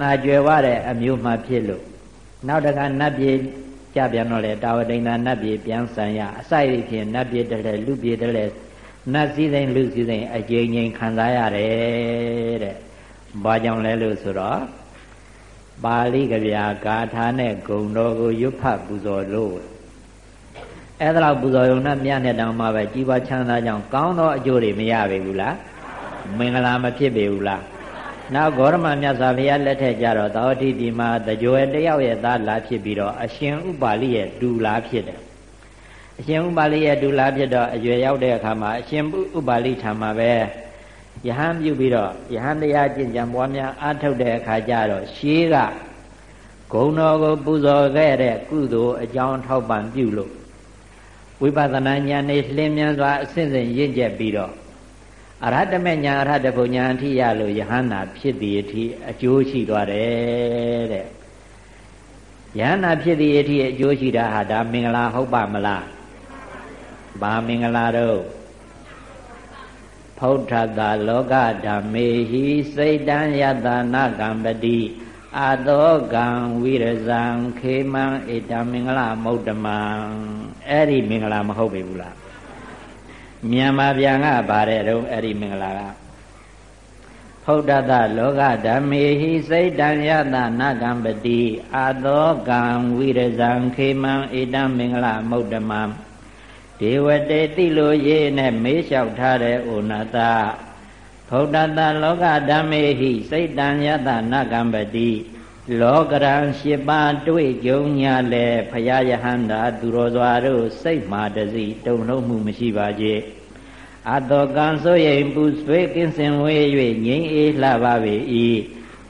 နာကြွယ်ဝတဲ့အမျိုးမှဖြစ်လို့နောက်တကနတ်ပြည်ကြပြန်တော့လေတာဝတိန်သာနတ်ပြည်ပြန်ဆံရအစိုက်ဖြင့်နတ်ပြည်တည်းလူပြည်တည်းနတ်စည်းစိမ်လူစည်းစိမ်အကျဉ်းချင်းခံစားရတယ်တဲ့။ဘာကြောင့်လဲလို့ဆိုတော့ပါဠိကဗျာဂါထာနဲ့ဂုံတော်ကိုရွတ်ဖတ်ပူဇော်လို့အဲ့ဒါတော့ပူဇော်ရုံနဲ့မြတ်နဲ့တောင်မှပဲကြီးပွားချမ်းသာကြောင်းကောင်းသောအကျိုးတွေမရပေဘူးလားမင်္ဂလာမဖြစ်ပေဘူးလား နောက်ဂေါရမမြတ်စွာဘုရားလက်ထက်ကြတော့သောတိဒီမှာတကြွယ်တယောက်ရဲ့သားလာဖြစ်ပြီးတော့အရှင်ဥပါလိရဲ့ဒူလာဖြစ်တယ်အရှင်ဥပါလိရဲ့ဒူလာဖြစ်တော့အရွယ်ရောက်တဲ့အခါမှာအရှင်ဥပါလိထာမှာပဲယဟန်ပြုပြီးတော့ယဟန်တရားကျင့်ကြံပွားများအားထုတ်တဲ့အခါကျတော့ရှေးကဂုံတော်ကိုပူဇော်ခဲ့တဲ့ကုသိုလ်အကြောင်းထောက်ပံ့ပြုလို့ဝိပဿနာဉာဏ်နဲ့လင်းမြန်စွာအစဉ်စဉ်ရင့်ကျက်ပြီးတော့ အရဟတမေညာအရဟတဘုံညာအထိရလို့ယဟန္တာဖြစ်သည်အထိအကျိုးရှိသွားတယ်တဲ့ယဟန္တာဖြစ်သည်အထိအကျိုးရှိတာဟာဒါမင်္ဂလာဟုတ်ပါမလားဘာမင်္ဂလာတော့ဖௌထတာလောကဓမ္မေဟိစိတ်တံယတနာကံပတိအာသောကံဝိရဇံခေမံဧတမင်္ဂလမௌတမံအဲ့ဒီမင်္ဂလာမဟုတ်ပြီဘူးလား မြန်မာပြန်ကပါတယ်တော့အဲ့ဒီမင်္ဂလာကဖုဒ္ဓတလောကဓမ္မေဟိစိတ်တံယတနာကံပတိအာသောကံဝိရဇံခေမံဧတမင်္ဂလမௌတမံဒေဝတေတိလိုရေးနဲ့မေးလျှောက်ထားတဲ့ဩနတဗုဒ္ဓတလောကဓမ္မေဟိစိတ်တံယတနာကံပတိ လောကရန်၈ပါးတွေ့ကြုံညာလေဖရာယဟန္တာသူတော်စွာတို့စိတ်မာတစီတုံလုံးမှုမရှိပါကြအတောကံဆိုရင်ပူဆွေးကင်းစင်ဝေး၍ငြိမ်းအေးလှပါပေ၏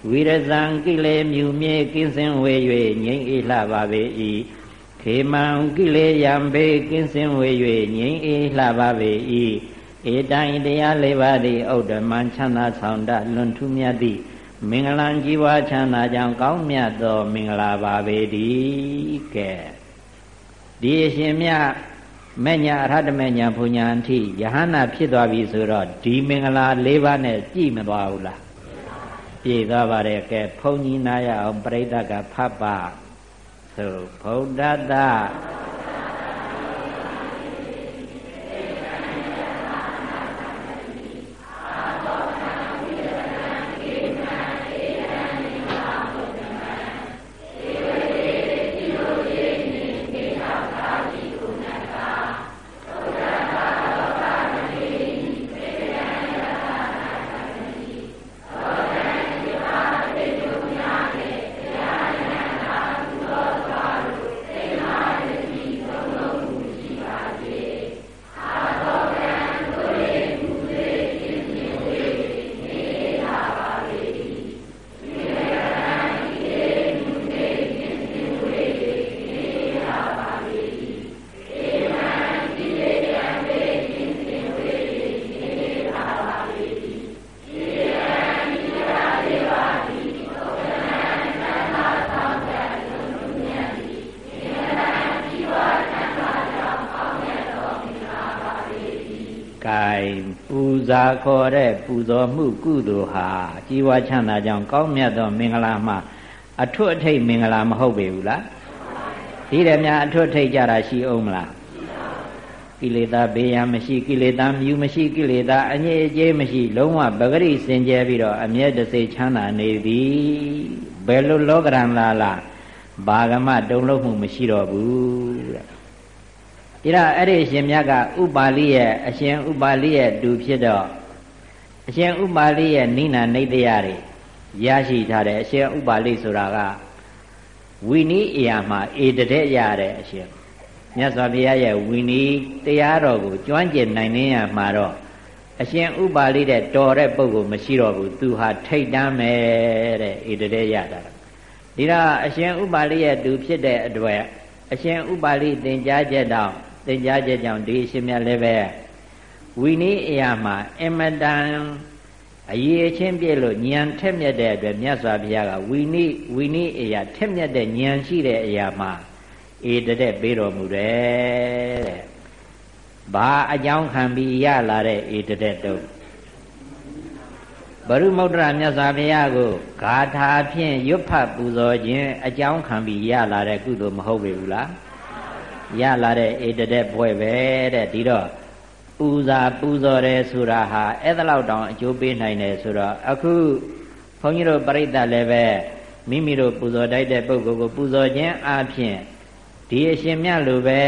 ဝိရဇံကိလေမြူမြေကင်းစင်ဝေး၍ငြိမ်းအေးလှပါပေ၏ခေမံကိလေယံဘေကင်းစင်ဝေး၍ငြိမ်းအေးလှပါပေ၏ဧတိုင်တရားလေးပါးသည်ဥဒ္ဓမံချမ်းသာဆောင်တလွန်ထူးမြတ်သည့် မင်္ဂလာကြီးပွားချမ်းသာကြောင်းကောင်းမြတ်သောမင်္ဂလာပါပေတည်းကဲဒီအရှင်မြတ်မညာအရဟတမညာဘုညာအထိယဟနာဖြစ်သွားပြီဆိုတော့ဒီမင်္ဂလာ၄ပါးနဲ့ကြည်မသွားဘူးလားပြည့်သွားပါတယ်ကဲဘုန်းကြီးနာရအောင်ပြိဋ္ဌကဖတ်ပါသို့ဗုဒ္ဓတစာ တဲ့ပူဇော်မှုကုသိုလ်ဟာကြီးဝါချမ်းသာကြောင့်ကောင်းမြတ်သောမင်္ဂလာမှာအထွတ်အထိပ်မင်္ဂလာမဟုတ်ပေဘူးလားဒီတယ်များအထွတ်ထိပ်ကြတာရှိအောင်မလားကိလေသာဘေးရန်မရှိကိလေသာမြူမရှိကိလေသာအငြိအကျေးမရှိ လုံးဝပဂရိစင်ကြဲပြီးတော့အမြဲတစေချမ်းသာနေသည်ဘယ်လိုလောကရန်လာလားဘာဂမတုံလုံးမှုမရှိတော့ဘူးတဲ့ဒါအဲ့ဒီအရှင်မြတ်ကဥပါလိရဲ့အရှင်ဥပါလိရဲ့တူဖြစ်တော့ အရှင်ဥပါလိရဲ့နိနာနေတရားတွေရရှိထားတယ်အရှင်ဥပါလိဆိုတာကဝီနီးအရာမှာအေတတဲ့ရတဲ့အရှင်မြတ်စွာဘုရားရဲ့ဝီနီးတရားတော်ကိုကျွမ်းကျင်နိုင်နေရမှာတော့အရှင်ဥပါလိတဲ့တော်တဲ့ပုဂ္ဂိုလ်မရှိတော့ဘူးသူဟာထိတ်တမ်းမယ်တဲ့အေတတဲ့ရတာဒီတော့အရှင်ဥပါလိရဲ့သူဖြစ်တဲ့အတွက်အရှင်ဥပါလိသင်ကြားချက်တော့သင်ကြားချက်ကြောင့်ဒီအရှင်မြတ်လည်းပဲ ဝီနည်းအရာမှာအမတန်အရေးအချင်းပြည့်လို့ဉာဏ်ထက်မြက်တဲ့အတွက်မြတ်စွာဘုရားကဝီနည်းဝီနည်းအရာထက်မြက်တဲ့ဉာဏ်ရှိတဲ့အရာမှာအေတတဲ့ပေးတော်မူတယ်တဲ့ဘာအကြောင်းခံပြီးရလာတဲ့အေတတဲ့တုံးဗရုမုဒ္ဒရာမြတ်စွာဘုရားကိုဂါထာဖြင့်ရွတ်ဖတ်ပူဇော်ခြင်းအကြောင်းခံပြီးရလာတဲ့ကုသိုလ်မဟုတ်ပေဘူးလားရလာတဲ့ဧတတဲ့ဘွဲ့ပဲတဲ့ဒီတော့ပူ ဇာပူဇော်တယ်ဆိုတာဟာအဲ့ဒါလောက်တောင်အကျိုးပေးနိုင်တယ်ဆိုတော့အခုဘုန်းကြီးတို့ပြိဿလည်းပဲမိမိတို့ပူဇော်တိုက်တဲ့ပုဂ္ဂိုလ်ကိုပူဇော်ခြင်းအပြင်ဒီအရှင်မြတ်လိုပဲ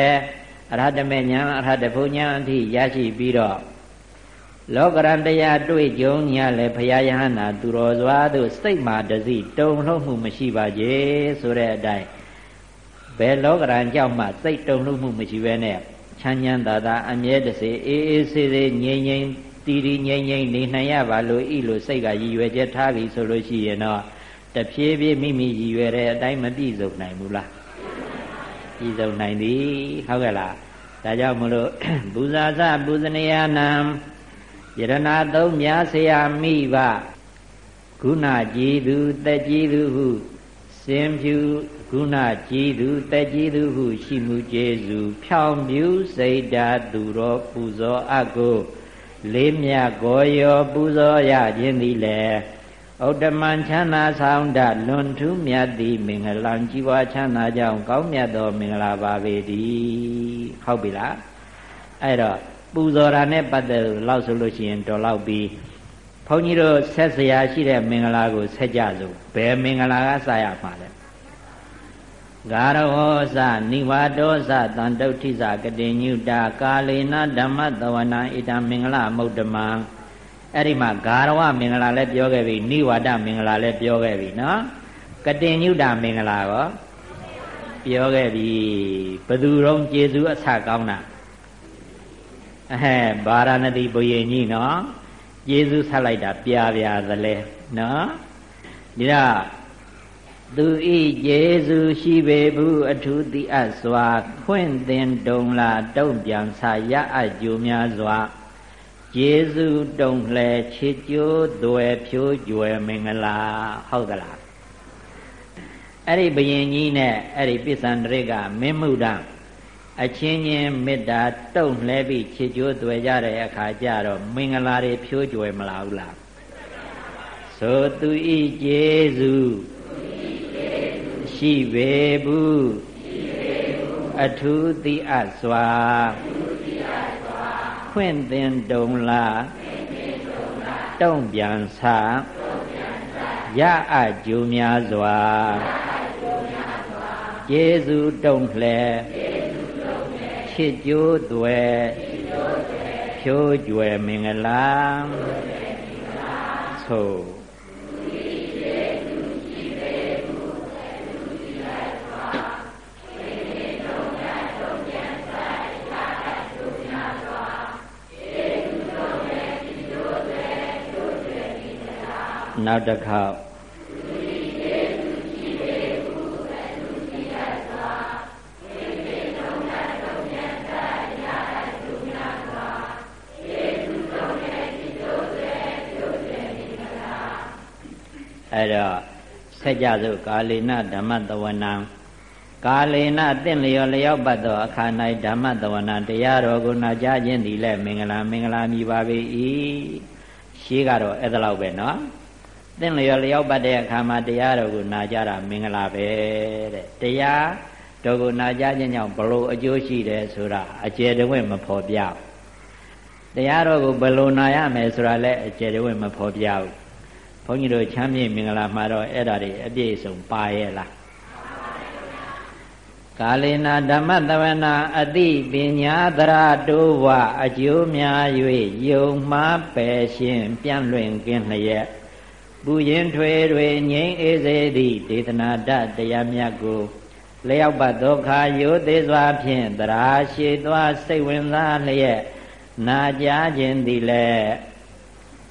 အရဟတမေညာအရဟတဘုံညာအထိရရှိပြီးတော့လောကရန်တရားတွေ့ကြုံညာလဲဘုရားယဟနာသူတော်စွာတို့စိတ်မှာတစီတုံ့လှုပ်မှုမရှိပါကြဆိုတဲ့အတိုင်းဘယ်လောကရန်ကြောင့်မှစိတ်တုံ့လှုပ်မှုမရှိဘဲနဲ့ ချမ်းချမ်းသာသာအမြဲတစေအေးအေးဆေးဆေးငြိမ်ငြိမ်တီတီငြိမ်ငြိမ်နေနိုင်ရပါလို့ဤလိုစိတ်ကရည်ရွယ်ချက်ထားပြီဆိုလို့ရှိရင်တော့တဖြည်းဖြည်းမိမိရည်ရွယ်တဲ့အတိုင်းမပြည့်စုံနိုင်ဘူးလားပြည့်စုံနိုင်သည်ဟုတ်ကဲ့လားဒါကြောင့်မလို့ပူဇာစပူဇနေယနံယရဏသုံးမြာဆရာမိဘဂုဏကြည်သူတက်ကြည်သူဟုစင်ဖြူ ဂုဏကြည်သူတက်ကြည်သူဟုရှိမှုကျေစုဖြောင်ပြူစိတ်ဓာသူတော်ပူဇော်အကိုလေးမြတ်ကိုရောပူဇော်ရခြင်းသည်လေဥဒ္ဓမံချမ်းသာဆောင်တလွန်ထူးမြတ်သည်မင်္ဂလံជីវချမ်းသာကြောင့်ကောင်းမြတ်သောမင်္ဂလာပါပေတည်းဟုတ်ပြီလားအဲ့တော့ပူဇော်တာနဲ့ပတ်သက်လို့လောက်ဆိုလို့ရှိရင်တော်လောက်ပြီးဘုန်းကြီးတို့ဆက်စရာရှိတဲ့မင်္ဂလာကိုဆက်ကြစို့ဘယ်မင်္ဂလာကစရမှာလဲ ဂါရဝောသနိဝါဒောသတန်တုဋ္ဌိသကတိညုတာကာလေနဓမ္မတဝနာဣတမင်္ဂလမုဒ္ဓမံအဲ့ဒီမှာဂါရဝမင်္ဂလာလည်းပြောခဲ့ပြီနိဝါဒမင်္ဂလာလည်းပြောခဲ့ပြီနော်ကတိညုတာမင်္ဂလာရောပြောခဲ့ပြီဘသူတော့ကျေစုအဆကောင်းတာအဲဗာရာဏသီဘုရင်ကြီးနော်ကျေးဇူးဆက်လိုက်တာပြာပြာသလဲနော်ဒီတော့ သူဤကျေးဇူးရှိပေဘူးအထုတိအပ်စွာခွင့်သင်တုံလာတုံ့ပြန်ဆာရအပ်ကြိုများစွာကျေးဇူးတုံလှဲချစ်ကြိုးသွယ်ဖြိုးကြွယ်မင်္ဂလာဟုတ်သလားအဲ့ဒီဘယင်ကြီးနဲ့အဲ့ဒီပိဿန္ဒရိကမင်းမှုဒံအချင်းချင်းမေတ္တာတုံ့လှဲပြီးချစ်ကြိုးသွယ်ကြတဲ့အခါကျတော့မင်္ဂလာတွေဖြိုးကြွယ်မလာဘူးလားဆိုသူဤကျေး ဇူးရှိပေဘူးအထူးတိအပ်စွာခွင့်သင်တုံလားတုံ့ပြန်ဆရအပ်ကြိုးများစွာကျေးဇူးတုံ့လှဲချစ်ကြိုးသွဲဖြိုးကြွယ်မင်္ဂလာသို့ နောက်တစ်ခေါက်အဲ့တော့ဆက်ကြစို့ကာလေနဓမ္မတဝနံကာလေနတင့်လျော်လျောက်ပတ်သောအခါ၌ဓမ္မတဝနာတရားတော်ကိုနာကြားခြင်းသည်လည်းမင်္ဂလာမင်္ဂလာမြည်ပါပေ၏ရှိကတော့အဲ့ဒါလောက်ပဲเนาะ တင့်လျော်လျောက်ပတ်တဲ့အခါမှာတရားတော်ကိုနာကြားတာမင်္ဂလာပဲတဲ့တရားတော်ကိုနာကြားခြင်းကြောင့်ဘလို့အကျိုးရှိတယ်ဆိုတာအကျယ်တဝင့်မဖော်ပြတရားတော်ကိုဘယ်လိုနာရမယ်ဆိုတာလည်းအကျယ်တဝင့်မဖော်ပြဘူးဘုန်းကြီးတို့ချမ်းမြေ့မင်္ဂလာမှာတော့အဲ့ဒါတွေအပြည့်စုံပါရဲ့လားကာလေနာဓမ္မတဝနာအတိပညာသရတိုးဝအကျိုးများ၍ယုံမှားပယ်ရှင်းပြန့်လွင်ကင်းလျက် ပူရင်ထွေတွေငြိမ်းအေးစေသည့်ဒေသနာတတရားမြတ်ကိုလျောက်ပတ်ဒုက္ခရိုသေးစွာဖြင့်တရာရှိသွားစိတ်ဝင်စားလျက်နာကြားခြင်းသည်လည်း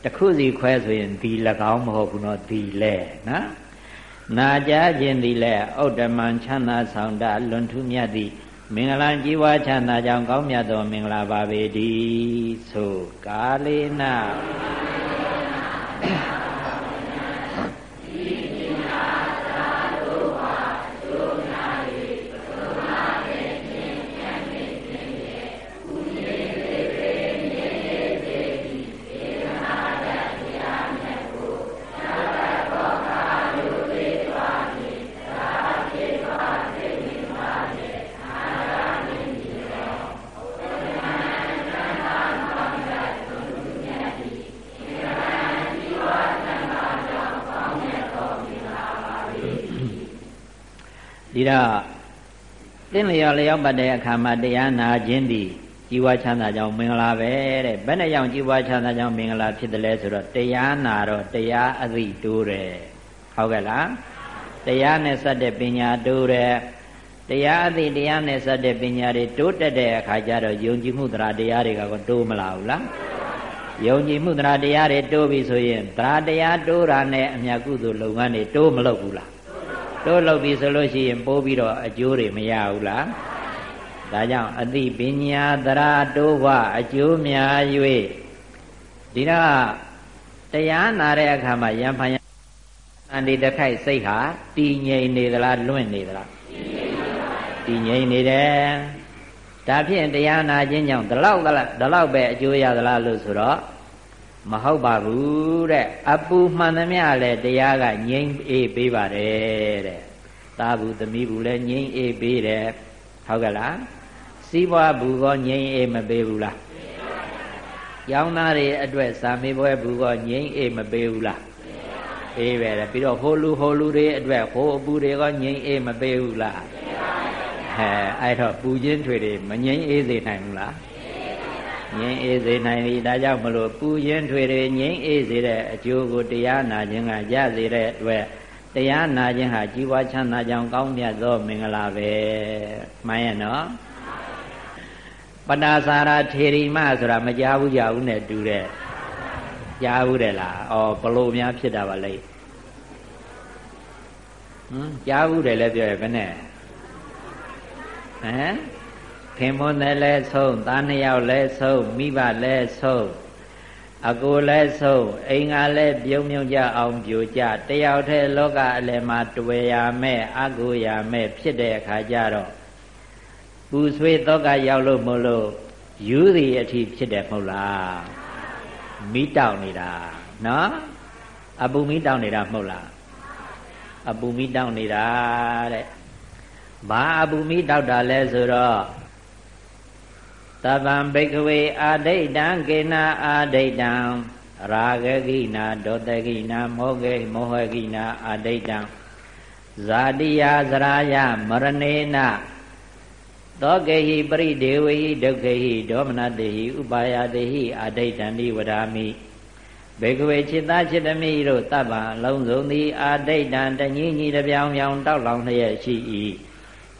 တခုစီခွဲဆိုရင်ဒီ၎င်းမဟုတ်ဘူးနော်ဒီလဲနော်နာကြားခြင်းသည်လည်းဥဒ္ဓမံချမ်းသာဆောင်တလွန်ထူးမြတ်သည့်မင်္ဂလာကြီးဝါချမ်းသာကြောင့်ကောင်းမြတ်သောမင်္ဂလာပါပေတည်းဆိုကာလေနာ သင်လျော်လျောက်ပတ်တဲ့အခါမှာတရားနာခြင်းသည်ကြီးပွားချမ်းသာကြောင်းမင်္ဂလာပဲတဲ့ဘယ်နဲ့ကြောင့်ကြီးပွားချမ်းသာကြောင်းမင်္ဂလာဖြစ်တယ်လဲဆိုတော့တရားနာတော့တရားအသိတိုးတယ်ဟုတ်ကဲ့လားတရားနဲ့စတဲ့ပညာတိုးတယ်တရားအသိတရားနဲ့စတဲ့ပညာတွေတိုးတက်တဲ့အခါကျတော့ယုံကြည်မှုတရားတရားတွေကကောတိုးမလာဘူးလားယုံကြည်မှုတရားတရားတွေတိုးပြီဆိုရင်တရားတရားတိုးတာနဲ့အမြတ်ကုသိုလ်လုပ်ငန်းတွေတိုးမလုပ်ဘူးလား တိုးလုပ်ပြီဆိုလို့ရှိရင်ပိုးပြီးတော့အကျိုးတွေမရဘူးလားဒါကြောင့်အသိပညာသရတိုးဘအကျိုးများ၍ဒီတော့တရားနာတဲ့အခါမှာယံဖန်ယအန္တိတခိုက်စိတ်ဟာတည်ငြိမ်နေသလားလွင့်နေသလားတည်ငြိမ်နေတယ်ဒါဖြင့်တရားနာခြင်းကြောင့်ဒီလောက်ဒီလောက်ပဲအကျိုးရသလားလို့ဆိုတော့ မဟုတ်ပါဘူးတဲ့အပူမှန်သမျှလည်းတရားကငြိမ်အေးပေးပါတယ်တဲ့သာဘူးသမီးဘူးလည်းငြိမ်အေးပေးတယ်ဟုတ်ကဲ့လားစီးပွားဘူးကောငြိမ်အေးမပေးဘူးလားရောင်းသားတွေအတွက်စာမေးပွဲဘူးကောငြိမ်အေးမပေးဘူးလားပေးပဲလေပြီးတော့ဟိုလူဟိုလူတွေအတွက်ဟိုအပူတွေကငြိမ်အေးမပေးဘူးလားဟဲအဲ့တော့ပူချင်းထွေတွေမငြိမ်အေးစေနိုင်ဘူးလား ငြိမ်အေးစေနိုင်ပြီဒါကြောင့်မလို့ပူချင်းထွေတွေငြိမ်အေးစေတဲ့အကျိုးကိုတရားနာခြင်းကရစေတဲ့အတွက်တရားနာခြင်းဟာជីវချမ်းသာကြောင်းကောင်းမြတ်သောမင်္ဂလာပဲမှန်ရဲ့နော်ပတ္တာစာရထေရီမဆိုတာမကြားဘူးကြဘူးနဲ့တူတဲ့ကြားဘူးတယ်လားဩဘလို့များဖြစ်တာပါလဲဟမ်ကြားဘူးတယ်လည်းပြောရဘယ်နဲ့ဟမ် ခင်မွန်းတယ်လဲဆုံးသားနှစ်ယောက်လဲဆုံးမိဘလဲဆုံးအကိုလဲဆုံးအိမ်ကလဲပြုံမြုံကြအောင်ပြိုကြတယောက်တည်းလောကအလယ်မှာတွေ့ရမဲ့အကိုရမဲ့ဖြစ်တဲ့အခါကျတော့ပူဆွေးတော့ကရောက်လို့မလို့ယူသည်အထိဖြစ်တယ်မဟုတ်လားမိတောက်နေတာနော်အပူမိတောက်နေတာမဟုတ်လားအပူမိတောက်နေတာတဲ့ဘာအပူမိတောက်တာလဲဆိုတော့ တဗံဘိကဝေအာဒိဋ္ဌံကေနာအာဒိဋ္ဌံရာဂကိနာဒေါတကိနာမောဂေမောဟကိနာအာဒိဋ္ဌံဇာတိယဇရာယမရဏေနသောကေဟိပရိဒေဝဟိဒုက္ခေဟိဒေါမနတေဟိဥပါယတေဟိအာဒိဋ္ဌံဒီဝရာမိဘေကဝေจิตသားจิตမိတို့တပ္ပံအလုံးစုံသည်အာဒိဋ္ဌံတညီညီတပြောင်ပြောင်တောက်လောင်လျက်ရှိ၏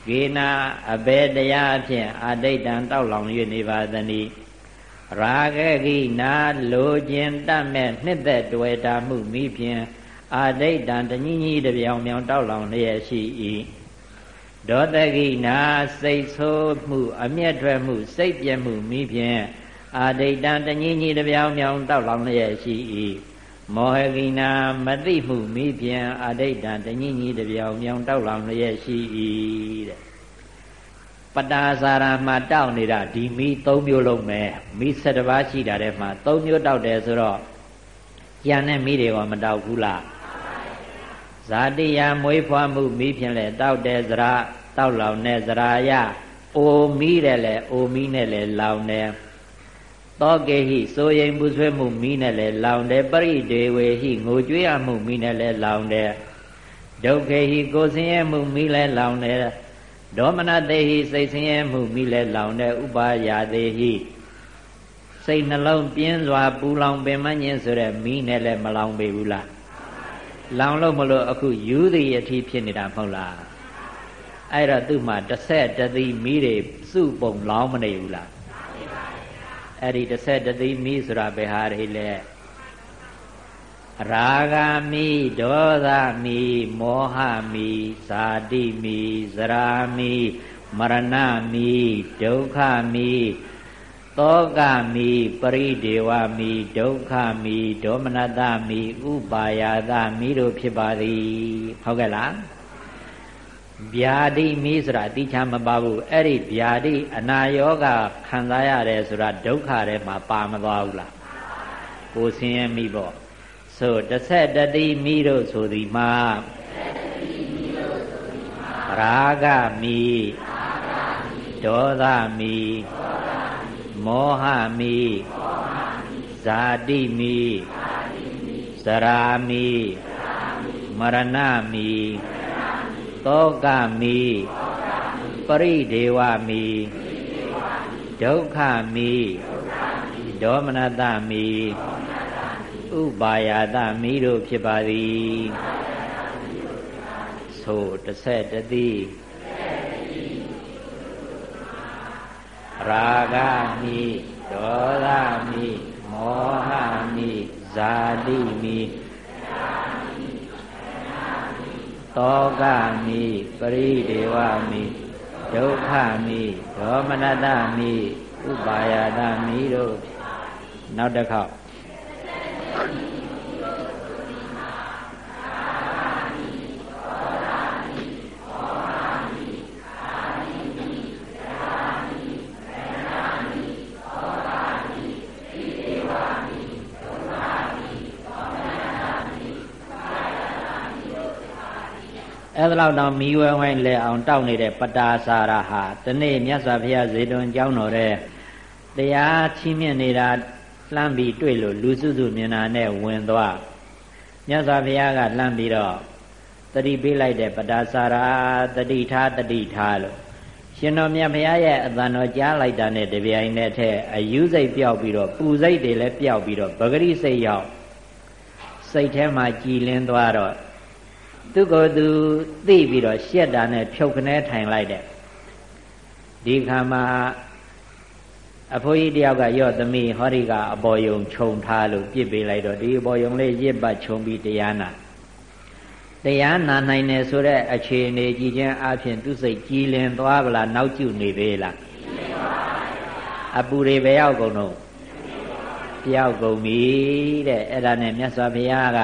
ဂေနာအဘေတရားအဖြင့်အာဒိဋ္ဌံတောက်လောင်၍နေပါသနည်းရာဂကိနာလိုခြင်းတတ်မဲ့နှစ်သက်တွေ့တာမှုမိဖြင့်အာဒိဋ္ဌံတညီညီတပြောင်ပြောင်တောက်လောင်လျက်ရှိ၏ဒေါတကိနာစိတ်ဆိုးမှု အမျက်ထွက်မှုစိတ်ပြက်မှုမိဖြင့်အာဒိဋ္ဌံတညီညီတပြောင်ပြောင်တောက်လောင်လျက်ရှိ၏ မောဟကိနာမသိမှုမိဖြင့်အာဒိဋ္ဌံတညီညီတပြောင်ပြောင်တောက်လောင်လျက်ရှိ၏တဲ့ပတာစာရမှာတောက်နေတာဒီမိ၃မျိုးလုံးပဲမိ၁၇ပါးရှိတာတဲ့မှာ၃မျိုးတောက်တယ်ဆိုတော့ရန်တဲ့မိတွေကမတောက်ဘူးလားဇာတိယမွေးဖွားမှုမိဖြင့်လဲတောက်တယ်ဇရာတောက်လောင်တဲ့ဇရာယအိုမိတယ်လဲအိုမိနဲ့လဲလောင်တယ် သောကေဟိစိုးရင်ပူဆွဲမှုမိနဲ့လဲလောင်တယ်ပရိဒေဝေဟိငိုကြွေးရမှုမိနဲ့လဲလောင်တယ်ဒုက္ခေဟိကိုဆင်းရဲမှုမိလဲလောင်တယ်ဒေါမနတေဟိစိတ်ဆင်းရဲမှုမိလဲလောင်တယ်ဥပါယာတေဟိစိတ်နှလုံးပြင်းစွာပူလောင်ပင်မညင်းဆိုတဲ့မိနဲ့လဲမလောင်ပေဘူးလားလောင်လို့မလို့အခုယူသည်အထိဖြစ်နေတာမဟုတ်လားအဲ့တော့သူ့မှာတစ်ဆက်တသိမိတွေစုပုံလောင်းမနေဘူးလား အဲ့ဒီတစ်ဆက်တသိမိဆိုတာဘယ်ဟာတွေလဲရာဂမိဒေါသမိမောဟမိဇာတိမိဇရာမိမရဏမိဒုက္ခမိသောကမိပရိဒေဝမိဒုက္ခမိဒေါမနတမိဥပါယသမိတို့ဖြစ်ပါသည်ဟုတ်ကဲ့လား ဗျာတိမိဆိုတာတိချာမပါဘူးအဲ့ဒီဗျာတိအနာယောဂခံစားရတယ်ဆိုတာဒုက္ခထဲမှာပါမသွားဘူးလားကိုဆင်းရဲမိပေါ့ဆိုတစ်ဆက်တတိမိတို့ဆိုသည်မှာရာဂမိဒေါသမီမောဟမိဇာတိမိဇရာမိမရဏမိဒ သောကမိပရိဒေဝမိဒုက္ခမိဒေါမနတမိဥပါယတမိတို့ဖြစ်ပါသည်ဆိုတစ်ဆက်တည်းရာဂမိဒေါသမိမောဟမိဇာတိမိ တောကမိပရိဒေဝမိဒုက္ခမိဒေါမနတမိဥပါယတမိတို့နောက်တစ်ခေါက် အဲ့ဒါလောက်တော့မီးဝဲဝိုင်းလဲအောင်တောက်နေတဲ့ပတာစာရဟာဒီနေ့မြတ်စွာဘုရားဇေတဝန်ကျောင်းတော်တဲ့တရားချီးမြှင့်နေတာလှမ်းပြီးတွေ့လို့လူစုစုမြင်တာနဲ့ဝင်သွားမြတ်စွာဘုရားကလှမ်းပြီးတော့တတိပေးလိုက်တဲ့ပတာစာရတတိထားတတိထားလို့ရှင်တော်မြတ်ဘုရားရဲ့အတန်တော်ကြားလိုက်တာနဲ့တပြိုင်နက်တည်းအယူစိတ်ပျောက်ပြီးတော့ပူစိတ်တွေလည်းပျောက်ပြီးတော့ပဂရိစိတ်ရောက်စိတ်ထဲမှာကြည်လင်းသွားတော့ သူကိုယ်သူသိပြီးတော့ရှက်တာနဲ့ဖြုတ်ခနဲထိုင်လိုက်တဲ့ဒီခါမှာအဖိုးကြီးတယောက်ကရော့သမီးဟောဒီကအပေါ်ယုံခြုံထားလို့ပြစ်ပေးလိုက်တော့ဒီအပေါ်ယုံလေးရစ်ပတ်ခြုံပြီးတရားနာတရားနာနိုင်တယ်ဆိုတဲ့အခြေအနေကြည်ချင်းအဖြစ်သူစိတ်ကြည်လင်သွားဗလားနောက်ကျနေသေးလားအပူတွေပဲရောက်ကုန်တော့ပြောက်ကုန်ပြီတဲ့အဲ့ဒါနဲ့မြတ်စွာဘုရားက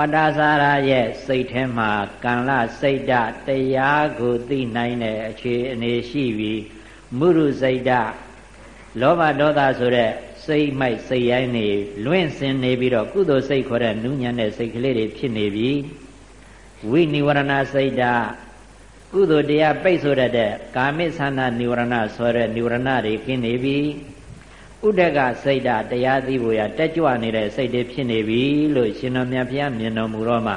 ပတ္တစာရရဲ့စိတ်ထဲမှာကံလစိတ်ဓာတရားကိုသိနိုင်တဲ့အခြေအနေရှိပြီးမုရုစိတ်ဓာလောဘဒေါသဆိုတဲ့စိတ်မိုက်စိတ်ရိုင်းနေလွင့်စင်နေပြီးတော့ကုသိုလ်စိတ်ခေါ်တဲ့နုညံ့တဲ့စိတ်ကလေးတွေဖြစ်နေပြီဝိနိဝရဏစိတ်ဓာကုသိုလ်တရားပိတ်ဆိုတဲ့ကာမိသန္တာနိဝရဏဆိုတဲ့နိဝရဏတွေကင်းနေပြီ ဥဒကစိတ်ဓာတရားသိဖို့ရတက်ကြွနေတဲ့စိတ်တွေဖြစ်နေပြီလို့ရှင်တော်မြတ်ဘုရားမြင်တော်မူတော့မှ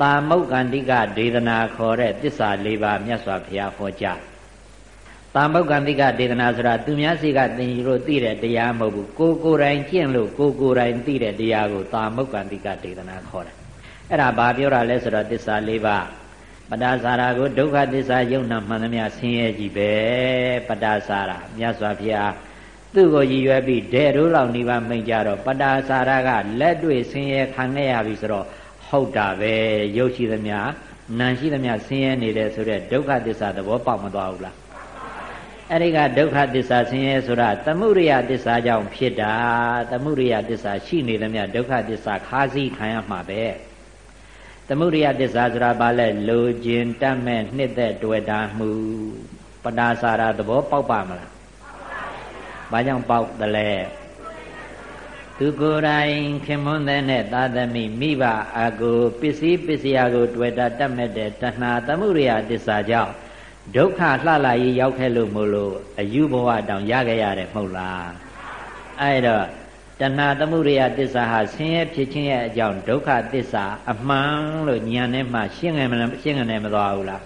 တာမုတ်ကန္တိကဒေသနာခေါ်တဲ့တစ္ဆာ၄ပါးမြတ်စွာဘုရားဟောကြားတာမုတ်ကန္တိကဒေသနာဆိုတာသူများစီကသင်ယူလို့သိတဲ့တရားမဟုတ်ဘူးကိုကိုယ်တိုင်ကျင့်လို့ကိုကိုယ်တိုင်သိတဲ့တရားကိုတာမုတ်ကန္တိကဒေသနာခေါ်တယ်အဲ့ဒါဘာပြောတာလဲဆိုတော့တစ္ဆာ၄ပါးပတာစာရာကိုဒုက္ခသစ္စာယုံနာမှန်သမျှဆင်းရဲကြည့်ပဲပတာစာရာမြတ်စွာဘုရား သူ့ကိုရည်ရွယ်ပြီးဒဲရိုးလောက်နေပါမိန်ကြတော့ပတာစာရကလက်တွေ့ဆင်းရဲခံခဲ့ရပြီဆိုတော့ဟုတ်တာပဲရုပ်ရှိသမျှနာရှိသမျှဆင်းရဲနေတယ်ဆိုတော့ဒုက္ခသစ္စာသဘောပေါက်မသွားဘူးလားအဲ့ဒီကဒုက္ခသစ္စာဆင်းရဲဆိုတာသမှုရိယသစ္စာကြောင့်ဖြစ်တာသမှုရိယသစ္စာရှိနေသမျှဒုက္ခသစ္စာခါးစည်းခံရမှာပဲသမှုရိယသစ္စာဆိုတာဘာလဲလိုခြင်းတတ်မဲ့နှစ်သက်တွေ့တာမှုပတာစာရသဘောပေါက်ပါမလား ဘာကြောင့်ပေါက်တယ်လဲသူကိုယ်တိုင်ခင်မွန်းတဲ့နဲ့သာသမီမိဘအကိုပစ္စည်းပစ္စယကိုတွေ့တာတတ်မဲ့တဲ့တဏှာသမှုရိယတစ္ဆာကြောင့်ဒုက္ခလှလာရေးရောက်ခဲ့လို့မို့လို့အယူဘဝတောင်ရခဲ့ရတယ်မဟုတ်လားအဲ့တော့တဏှာသမှုရိယတစ္ဆာဟာဆင်းရဲဖြစ်ခြင်းရဲ့အကြောင်းဒုက္ခတစ္ဆာအမှန်လို့ဉာဏ်နဲ့မှရှင်းငယ်မရှင်းငယ်နဲ့မသွားဘူးလား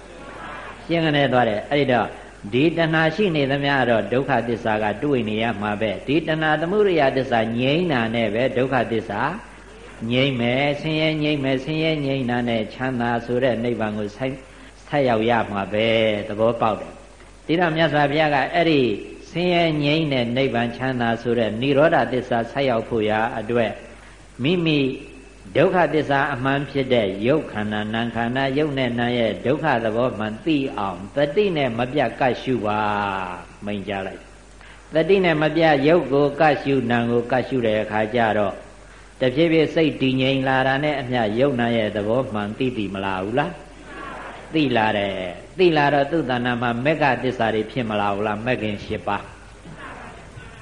ရှင်းငယ်နဲ့သွားတယ်အဲ့တော့ ဒီတဏှာရှိနေသမျှတော့ဒုက္ခသစ္စာကတွေ့နေရမှာပဲဒီတဏှာသမှုရိယသစ္စာငြိမ့်တာနဲ့ပဲဒုက္ခသစ္စာငြိမ့်မယ်ဆင်းရဲငြိမ့်မယ်ဆင်းရဲငြိမ့်တာနဲ့ချမ်းသာဆိုတဲ့နိဗ္ဗာန်ကိုဆက်ဆက်ရောက်ရမှာပဲသဘောပေါက်တယ်ဒီတော့မြတ်စွာဘုရားကအဲ့ဒီဆင်းရဲငြိမ့်တဲ့နိဗ္ဗာန်ချမ်းသာဆိုတဲ့និရောဓသစ္စာဆက်ရောက်ဖို့ရာအတွက်မိမိ ဒုက္ခသစ္စာအမှန်ဖြစ်တဲ့ရုပ်ခန္ဓာနာမ်ခန္ဓာရုပ်နဲ့နာမ်ရဲ့ဒုက္ခသဘောမှန်သိအောင်တတိနဲ့မပြတ်ကတ်ရှုပါမိန်ကြလိုက်တတိနဲ့မပြတ်ရုပ်ကိုကတ်ရှုနာမ်ကိုကတ်ရှုတဲ့အခါကျတော့တဖြည်းဖြည်းစိတ်တည်ငြိမ်လာတာနဲ့အမျှရုပ်နာမ်ရဲ့သဘောမှန်သိတည်မလားဘူးလားသိလာတယ်သိလာတော့သူ့တဏ္ဍာမှာမက္ကသစ္စာတွေဖြစ်မလာဘူးလားမက္ခင်၈ပါး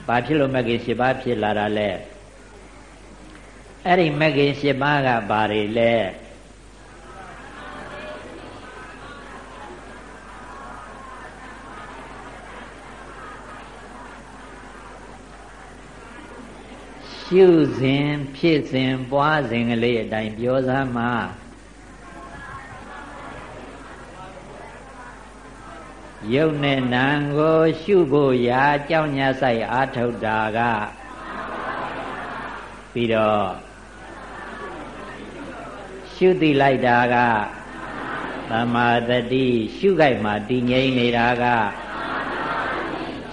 ဘာဖြစ်လို့မက္ခင်၈ပါးဖြစ်လာတာလဲ အဲ့ဒီမဂ္ဂင်၈ပါးကဘာတွေလဲရှုစဉ်ဖြစ်စဉ်ပွားစဉ်ကလေးအတိုင်းပြောစမ်းမှာယုတ်နဲ့နံကိုရှုဖို့ရာအကြောင်းညာဆိုင်အာထုတ်တာကပြီးတော့ ရှုသိလိုက်တာကသမာတတိရှုကြိုက်မှတည်ငြိမ်နေတာက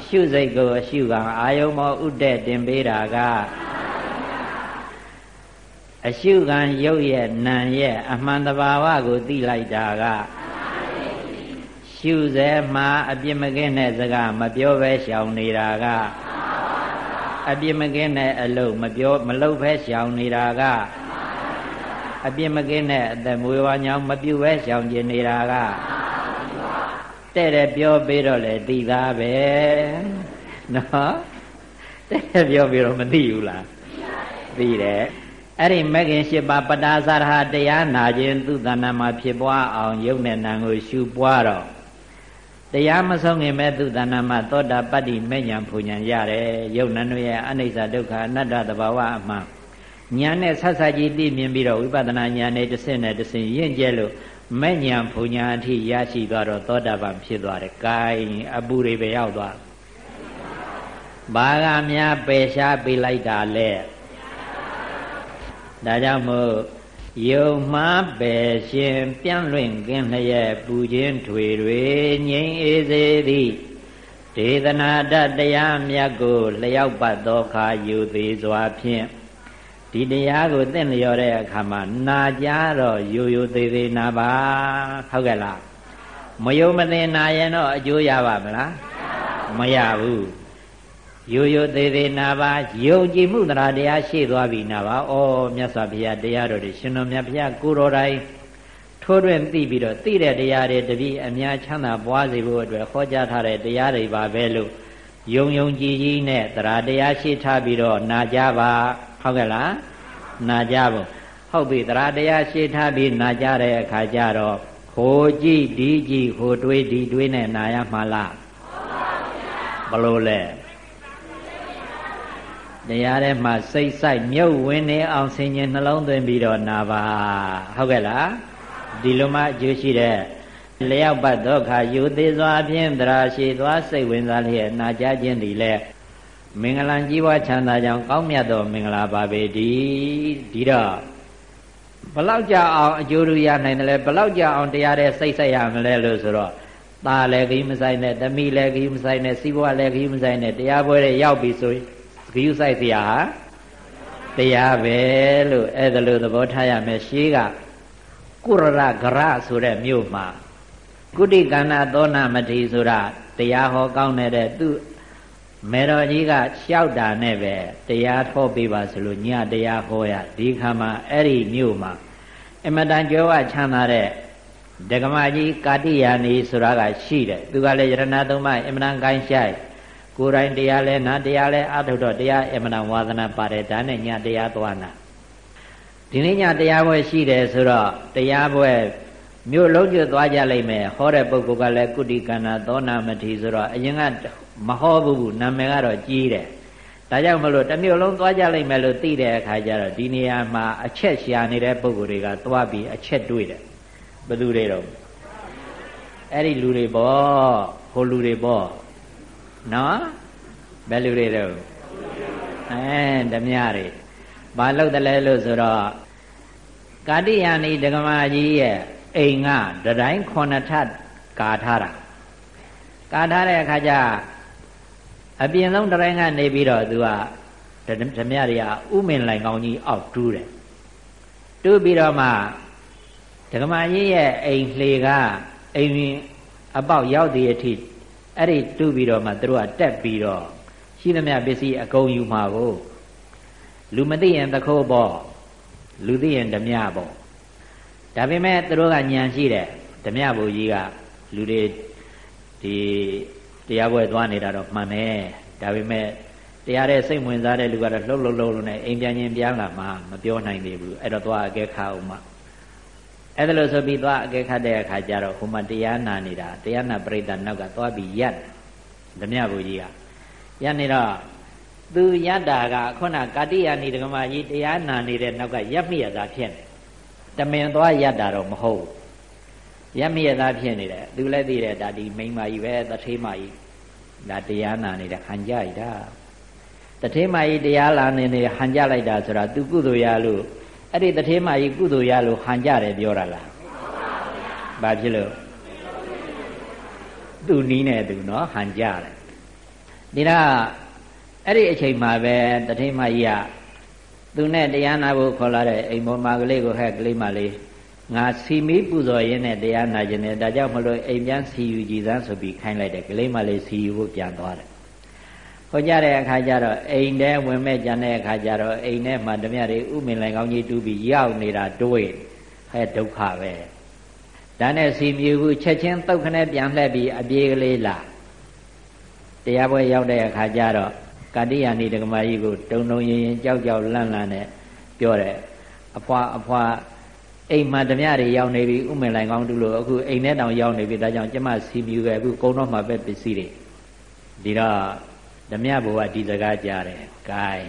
ရှုစိတ်ကိုအရှုကံအာယုံမောဥဒတဲ့တင်ပေးတာကအရှုခံရုပ်ရဲ့နာရဲ့အမှန်တဘာဝကိုသိလိုက်တာကရှုစေမှာအပြစ်မကင်းတဲ့စကားမပြောဘဲရှောင်နေတာကအပြစ်မကင်းတဲ့အလုပ်မပြောမလုပ်ဘဲရှောင်နေတာက အပြစ်မကင်းတဲ့အသက်မွေးဝါညောင်းမပြုတ်ပဲရှောင်ကျင်နေတာကတဲ့တဲ့ပြောပြီးတော့လေသိသားပဲနော်တဲ့တဲ့ပြောပြီးတော့မသိဘူးလားသိတယ်အဲ့ဒီမဂ္ဂင်၈ပါးပတာသရဟတရားနာခြင်းသူတဏ္ဍာမှာဖြစ်ပွားအောင်ယုံနဲ့နံကိုရှုပွားတော့တရားမဆုံးခင်မဲ့သူတဏ္ဍာမှာသောတာပတ္တိမဲ့ညာဖူညာရတယ်ယုံနံတို့ရဲ့အနိစ္စဒုက္ခအနတ္တသဘာဝအမှန် ညာနဲ့ဆက်ဆက်ကြီးသိမြင်ပြီးတော့ဝိပဿနာညာနဲ့တစ်ဆင့်နဲ့တစ်ဆင့်ရင့်ကျက်လို့မဲ့ညာဖူညာအထိရရှိသွားတော့သောတာပန်ဖြစ်သွားတယ်။ကိုင်းအပူတွေပဲရောက်သွားဘာကများပယ်ရှားပေးလိုက်တာလဲဒါကြောင့်မို့ယုံမှားပယ်ရှင်ပြန့်လွင့်ကင်းလျက်ပူခြင်းထွေတွေငြိမ်အေးစေသည်ဒေသနာတတရားမြတ်ကိုလျောက်ပတ်သောခါယူသေးစွာဖြင့် ဒီတရားကိုသိလျော်တဲ့အခါမှာနာကြတော့ရိုးရိုးသေးသေးနာပါဟုတ်ကဲ့လားမယုံမသိနာရင်တော့အကျိုးရပါမလားမရဘူးရိုးရိုးသေးသေးနာပါယုံကြည်မှုတရားတရားရှိသွားပြီနာပါဩမြတ်စွာဘုရားတရားတော်တွေရှင်တော်မြတ်ဘုရားကိုတော်တိုင်ထိုးတွင်သိပြီးတော့သိတဲ့တရားတွေတပည့်အများချမ်းသာပွားစေဖို့အတွက်ဟောကြားထားတဲ့တရားတွေပါပဲလို့ယုံယုံကြည်ကြည်နဲ့တရားတရားရှိထားပြီးတော့နာကြပါ ဟုတ်ကဲ့လားနာကြဖို့ဟုတ်ပြီတရားတရားရှိထားပြီးနာကြတဲ့အခါကျတော့ဟိုကြည့်ဒီကြည့်ဟိုတွေးဒီတွေးနဲ့နာရမှာလားဘလို့လဲတရားထဲမှာစိတ်ဆိုင်မြုပ်ဝင်နေအောင်ဆင်ញင်နှလုံးသွင်းပြီးတော့နာပါဟုတ်ကဲ့လားဒီလိုမှအကျိုးရှိတဲ့လျောက်ပတ်ဒုက္ခယူသေးစွာဖြင့်တရာရှိသွားစိတ်ဝင်စားလျက်နာကြခြင်းသည်လည်း မင်္ဂလာကြီးပွားချမ်းသာကြောင်းကောင်းမြတ်သောမင်္ဂလာပါပေတည်းဒီတော့ဘလောက်ကြအောင်အကျိုးရနိုင်တယ်လဲဘလောက်ကြအောင်တရားတဲ့စိတ်ဆက်ရမလဲလို့ဆိုတော့ตาလည်းခီးမဆိုင်နဲ့သမီးလည်းခီးမဆိုင်နဲ့စီးပွားလည်းခီးမဆိုင်နဲ့တရားပွဲတွေရောက်ပြီဆိုခီးဆိုင်စရာဟာတရားပဲလို့အဲ့ဒါလို့သဘောထားရမယ်ရှေးကကုရရဂရဆိုတဲ့မြို့မှာကုဋိကန္နာသောနာမထေဆိုတာတရားဟောကောင်းတဲ့သူ မေတော်ကြီးကလျှောက်တာနဲ့ပဲတရားထောပေးပါဆိုလို့ညတရားဟောရဒီခါမှာအဲ့ဒီမြို့မှာအမတန်ကြောဝချမ်းသာတဲ့ဒကမကြီးကာတိယာနီဆိုတာကရှိတယ်သူကလည်းယရဏသုံးပါးအမတန်ကိုင်းရှိုက်ကိုယ်တိုင်တရားလဲနာတရားလဲအထုတော့တရားအမတန်ဝါသနာပါတယ်ဒါနဲ့ညတရားသွားနာဒီနေ့ညတရားပွဲရှိတယ်ဆိုတော့တရားပွဲမြို့လုံးကျွသွားကြလိမ့်မယ်ဟောတဲ့ပုဂ္ဂိုလ်ကလည်းကုတိကန္နာသောနာမတိဆိုတော့အရင်က မဟောဘူးနာမည်ကတော့ကြီးတယ်ဒါကြောင့်မလို့တမျိုးလုံးသွားကြလိမ့်မယ်လို့သိတဲ့အခါကျတော့ဒီနေရာမှာအချက်ရှာနေတဲ့ပုဂ္ဂိုလ်တွေကသွားပြီးအချက်တွေးတယ်ဘယ်သူတွေတော့အဲ့ဒီလူတွေပေါ့ဟိုလူတွေပေါ့နော်ဘယ်လူတွေတော့အဲဓမြတွေဘာလို့တလဲလို့ဆိုတော့ကာတိယာနီဒကမာကြီးရဲ့အိမ်ကတတိုင်းခုနှစ်ထပ်ကာထားတာကာထားတဲ့အခါကျ အပြင်ဆုံးတိုင်းကနေပြီးတော့သူကဓမြတွေကဥမင်လိုင်ကောင်းကြီးအောက်တူးတယ်တူးပြီးတော့မှဒကမာကြီးရဲ့အိမ်လှေကအိမ်အပေါက်ရောက်တဲ့အထိအဲ့ဒီတူးပြီးတော့မှသူတို့ကတက်ပြီးတော့ရှိသမျှပစ္စည်းအကုန်ယူမှာကိုလူမသိရင်သခိုးပေါ့လူသိရင်ဓမြပေါ့ဒါပေမဲ့သူတို့ကညံရှိတယ်ဓမြဘူကြီးကလူတွေဒီ တရားပွဲသွားနေတာတော့မှန်တယ်ဒါပေမဲ့တရားတဲ့စိတ်ဝင်စားတဲ့လူကတော့လှုပ်လှုပ်လှုပ်လို့နဲ့အိမ်ပြန်ချင်းပြန်လာမှမပြောနိုင်သေးဘူးအဲ့တော့သွားအကဲခါအောင်မှအဲ့ဒါလို့ဆိုပြီးသွားအကဲခတ်တဲ့အခါကျတော့ဟိုမှာတရားနာနေတာတရားနာပရိသတ်နောက်ကသွားပြီးရက်ဓမြဘူကြီးကရက်နေတော့သူရတ္တာကခုနကာတိယာနိဒကမကြီးတရားနာနေတဲ့နောက်ကရက်မိရတာဖြစ်နေတမင်သွားရတ္တာတော့မဟုတ် ရမရသားဖြစ်နေတယ်သူလည်းသိတယ်ဒါဒီမိန်းမကြီးပဲတထေးမကြီးဒါတရားနာနေတဲ့ဟန်ကြိုက်တာတထေးမကြီးတရားလာနေနေဟန်ကြလိုက်တာဆိုတာသူကုသိုလ်ရလို့အဲ့ဒီတထေးမကြီးကုသိုလ်ရလို့ဟန်ကြတယ်ပြောတာလားဘာဖြစ်လို့သူနီးနေသူเนาะဟန်ကြတယ်ဒီတော့အဲ့ဒီအချိန်မှာပဲတထေးမကြီးကသူနဲ့တရားနာဖို့ခေါ်လာတဲ့အိမ်ပေါ်မှာကလေးကိုဟဲ့ကလေးမလေး ငါစီမီးပူဇော်ရင်းနဲ့တရားနာခြင်းနဲ့ဒါကြောင့်မလို့အိမ်ပြန်စီယူကြည်စမ်းဆိုပြီးခိုင်းလိုက်တယ်ကလေးမလေးစီယူဖို့ပြန်သွားတယ်ဟောကြတဲ့အခါကျတော့အိမ်ထဲဝင်မဲ့ကြတဲ့အခါကျတော့အိမ်ထဲမှာဓမြတွေဥမင်လိုင်ကောင်းကြီးတူးပြီးရောက်နေတာတွေ့ဟဲ့ဒုက္ခပဲဒါနဲ့စီမြူဘူးချက်ချင်းတုတ်ခနဲ့ပြန်လှည့်ပြီးအပြေးကလေးလာတရားပွဲရောက်တဲ့အခါကျတော့ကာတိယာနိဒကမာကြီးကိုတုံတုံရင်ရင်ကြောက်ကြောက်လန့်လန့်နဲ့ပြောတယ်အဖွာအဖွာ အိမ်မှာဓမြတွေရောက်နေပြီဥမင်လိုင်ကောင်းတူလို့အခုအိမ်ထဲတောင်ရောက်နေပြီဒါကြောင့်ကျမစီမြူပဲအခုကုန်းတော့မှာပဲပစ္စည်းတွေဒီတော့ဓမြဘုရားဒီစကားကြားတယ်ဂိုင်း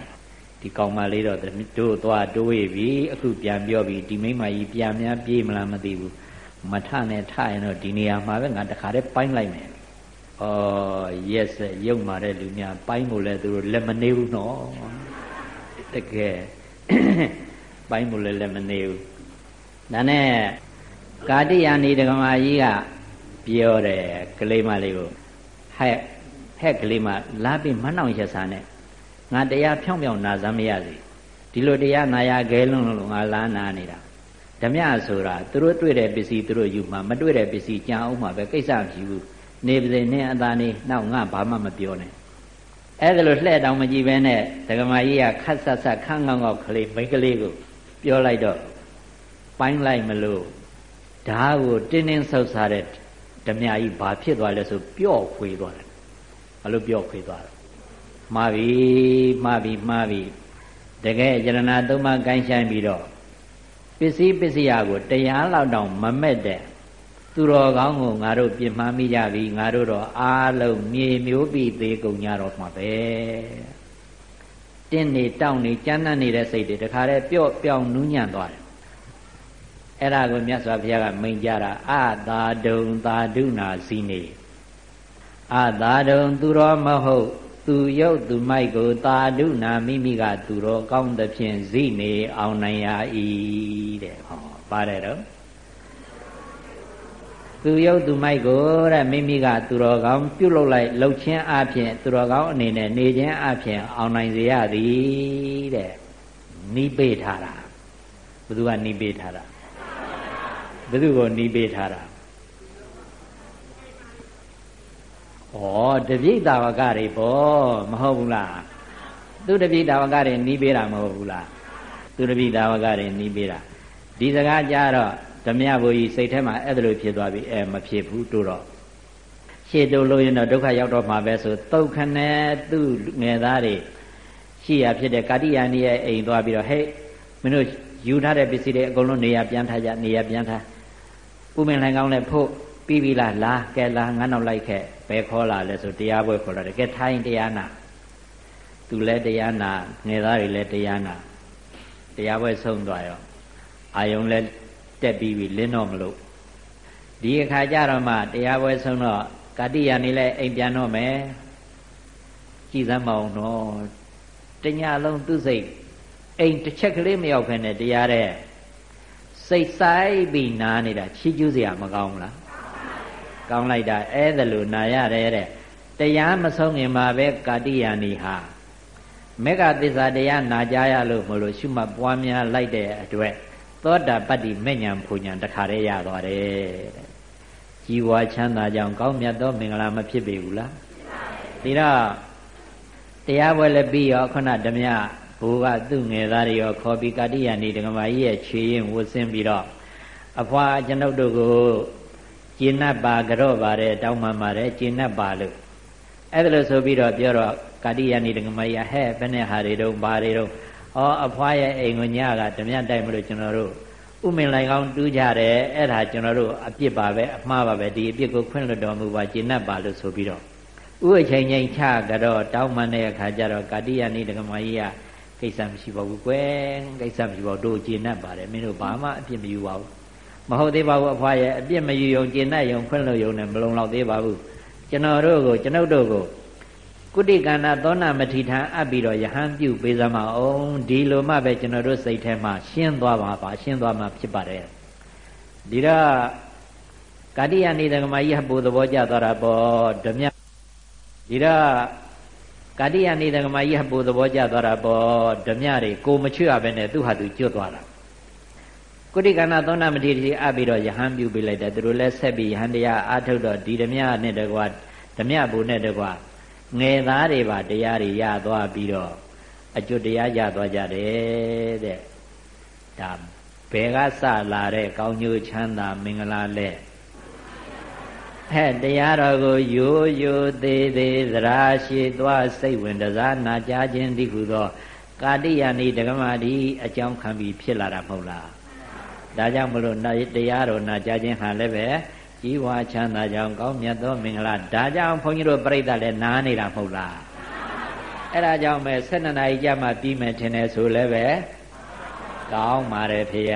ဒီကောင်မလေးတော့တို့သွားတိုးရပြီအခုပြန်ပြောပြီဒီမိမကြီးပြန်များပြေးမလားမသိဘူးမထနဲ့ထရင်တော့ဒီနေရာမှာပဲငါတခါတည်းပိုင်းလိုက်မယ်ဩ yes ရုပ်မာတဲ့လူများပိုင်းဖို့လဲသူတို့လက်မနေဘူးနော်တကယ်ပိုင်းဖို့လဲလက်မနေဘူး ဒါနဲ့ကာတိယာနေဒကမာကြီးကပြောတယ်ကလေးမလေးကိုဟဲ့ဟဲ့ကလေးမလာပြီးမနှောင်ရက်စားနဲ့ငါတရားဖြောင်းဖြောင်းနာစမ်းမရစေဒီလိုတရားနာရခဲလုံးလုံးငါလာနာနေတာဓမြဆိုတာသူတို့တွေ့တဲ့ပစ္စည်းသူတို့ယူမှာမတွေ့တဲ့ပစ္စည်းကြံအောင်မှာပဲကိစ္စမရှိဘူးနေပါစေနဲ့အသာနေနောက်ငါဘာမှမပြောနဲ့အဲ့ဒါလို့လှဲ့တောင်မကြည့်ပဲနဲ့ဒကမာကြီးကခတ်ဆက်ဆက်ခန်းကောင်းကောက်ကလေးမိန်းကလေးကိုပြောလိုက်တော့ ပိုင်းလိုက်မလို့ဓာတ်ကိုတင်းတင်းဆောက်စားတဲ့ဓမြကြီးဘာဖြစ်သွားလဲဆိုပျော့ခွေသွားတယ်ဘာလို့ပျော့ခွေသွားလဲမှားပြီမှားပြီမှားပြီတကယ်ယရဏသုံးပါးကိုင်းဆိုင်ပြီးတော့ပစ္စည်းပစ္စယကိုတရားလောက်တောင်မမက်တဲ့သူတော်ကောင်းကိုငါတို့ပြင်းမှမိကြပြီငါတို့တော့အားလုံးမြေမျိုးပြီသေးကုန်ကြတော့မှာပဲတင်းနေတောင်းနေကြမ်းတမ်းနေတဲ့စိတ်တွေတခါတည်းပျော့ပြောင်းနူးညံ့သွားတယ် အဲ့ဒါကိုမြတ်စွာဘုရားကမိန်ကြတာအသာဒုံသာဓုနာစီနေအသာဒုံသူတော်မဟုတ်သူရုပ်သူမိုက်ကိုသာဓုနာမိမိကသူတော်ကောင်းသဖြင့်ဇိနေအောင်နိုင်ရ၏တဲ့ဟောပါတယ်တော့သူရုပ်သူမိုက်ကိုတဲ့မိမိကသူတော်ကောင်းပြုတ်လုပ်လိုက်လှုပ်ခြင်းအပြင်သူတော်ကောင်းအနေနဲ့နေခြင်းအပြင်အောင်နိုင်စေရသည်တဲ့နီးပေးထားတာဘယ်သူကနီးပေးထားတာ ဘယ်သူကိုနီးပေးထားတာဩတပိဋ္ဌာဝကတွေပေါ့မဟုတ်ဘူးလားသူတပိဋ္ဌာဝကတွေနီးပေးတာမဟုတ်ဘူးလားသူတပိဋ္ဌာဝကတွေနီးပေးတာဒီစကားကြားတော့ဓမြဘုကြီးစိတ်ထဲမှာအဲ့ဒါလိုဖြစ်သွားပြီအဲမဖြစ်ဘူးတို့တော့ရှေ့တို့လို့ရင်တော့ဒုက္ခရောက်တော့မှာပဲဆိုတုတ်ခနဲ့သူ့ငယ်သားတွေရှိရဖြစ်တဲ့ကာတိယာနီရဲ့အိမ်သွားပြီးတော့ဟဲ့မင်းတို့ယူထားတဲ့ပစ္စည်းတွေအကုန်လုံးနေရာပြန်ထားကြနေရာပြန်ထား ဥမင်လိုင်ကောင်းနဲ့ဖို့ပြီးပြီလားလာကဲလာငါနောက်လိုက်ခဲ့ဘယ်ခေါ်လာလဲဆိုတရားပွဲခေါ်လာတယ်ကဲထိုင်းတရားနာသူလည်းတရားနာငယ်သားတွေလည်းတရားနာတရားပွဲဆုံးသွားရောအာယုံလည်းတက်ပြီးပြီလင်းတော့မလို့ဒီအခါကျတော့မှတရားပွဲဆုံးတော့ကာတိယာနေလဲအိမ်ပြန်တော့မယ်ကြည်စမ်းမအောင်တော့တညလုံးသူ့စိတ်အိမ်တစ်ချက်ကလေးမရောက်ဖ ೇನೆ တရားတဲ့ စိတ်ဆိုင်ပြီးနားနေတာချီးကျူးစရာမကောင်းဘူးလားကောင်းလိုက်တာအဲ့ဒါလို့နာရတယ်တဲ့တရားမဆုံးခင်မှာပဲကာတိယာနီဟာမေဃသစ္စာတရားနာကြရလို့မလို့ရှုမှတ်ပွားများလိုက်တဲ့အတွက်သောတာပတ္တိမေညာဖူညာတခါတည်းရသွားတယ်တဲ့ជីវာချမ်းသာကြောင့်ကောင်းမြတ်သောမင်္ဂလာမဖြစ်ပေဘူးလားဒီတော့တရားပွဲလည်းပြီးရောခုနဓမြ ဘိုးကသူ့ငယ်သားတွေရောခေါ်ပြီးကာတိယဏီဒကမာကြီးရဲ့ခြေရင်ဝတ်ဆင်းပြီးတော့အဖွာကျွန်ုပ်တို့ကိုကျင့်တ်ပါကြော့ပါတယ်တောင်းမှန်ပါတယ်ကျင့်တ်ပါလို့အဲ့ဒါလို့ဆိုပြီးတော့ပြောတော့ကာတိယဏီဒကမာကြီးဟဲ့ဘယ်နဲ့ဟာတွေတုံးဘာတွေတုံးဩအဖွာရဲ့အိမ်ကိုညကဓမြတိုက်မလို့ကျွန်တော်တို့ဥမင်လိုက်ကောင်းတူးကြတယ်အဲ့ဒါကျွန်တော်တို့အပြစ်ပါပဲအမှားပါပဲဒီအပြစ်ကိုခွင့်လွတ်တော်မူပါကျင့်တ်ပါလို့ဆိုပြီးတော့ဥအချိန်ချင်းချကြတော့တောင်းမှန်တဲ့အခါကျတော့ကာတိယဏီဒကမာကြီးက ကိစ္စမရှိပါဘူးကွယ်ကိစ္စမရှိပါဘူးတို့ကျေနပ်ပါတယ်မင်းတို့ဘာမှအပြစ်မယူပါဘူးမဟုတ်သေးပါဘူးအဖွားရဲ့အပြစ်မယူယုံကျင်တတ်ယုံခွင့်လို့ယုံနဲ့မလုံလောက်သေးပါဘူးကျွန်တော်တို့ကိုကျွန်ုပ်တို့ကိုကုဋိကန္နာသောနာမထိထံအပ်ပြီးတော့ယဟန်ပြုပေးစမ်းမအောင်ဒီလိုမှပဲကျွန်တော်တို့စိတ်ထဲမှာရှင်းသွားပါပါရှင်းသွားမှဖြစ်ပါတယ်ဒီတော့ကာတိယနေတကမကြီးဟပူသဘောကျသွားတာပေါ့ဓမြဒီတော့ ကာတိယနေတကမကြီးဟပူသဘောကျသွားတာပေါ့ဓမြတွေကိုမချွတ်ရဘဲနဲ့သူ့ဟာသူကျွတ်သွားတာကုဋိကန္နာသောနာမတိတိအပ်ပြီးတော့ယဟန်ပြုပေးလိုက်တယ်သူတို့လည်းဆက်ပြီးယဟန်တရားအားထုတ်တော့ဒီဓမြနဲ့တကွာဓမြဘူနဲ့တကွာငယ်သားတွေပါတရားတွေရသွားပြီးတော့အကျွတ်တရားရသွားကြတယ်တဲ့ဒါဘယ်ကစလာတဲ့ကောင်းကျိုးချမ်းသာမင်္ဂလာလဲ ဟဲ့တရားတော်ကိုယိုယိုသေးသေးသရာရှိသွားစိတ်ဝင်တစားနာကြားခြင်းဒီဟုသော ကာတိယနိဒဂမတိအကြောင်းခံပြီးဖြစ်လာတာမဟုတ်လားဒါကြောင့်မလို့တရားတော်နာကြားခြင်းဟာလည်းပဲကြီးဝါချမ်းသာကြောင်းကောင်းမြတ်သောမင်္ဂလာဒါကြောင့်ဘုန်းကြီးတို့ပြိဿလည်းနားနေတာမဟုတ်လားအဲ့ဒါကြောင့်ပဲ12နာရီကြာမှပြီးမယ်ထင်တယ်ဆိုလည်းပဲကောင်းပါတယ်ဖေယ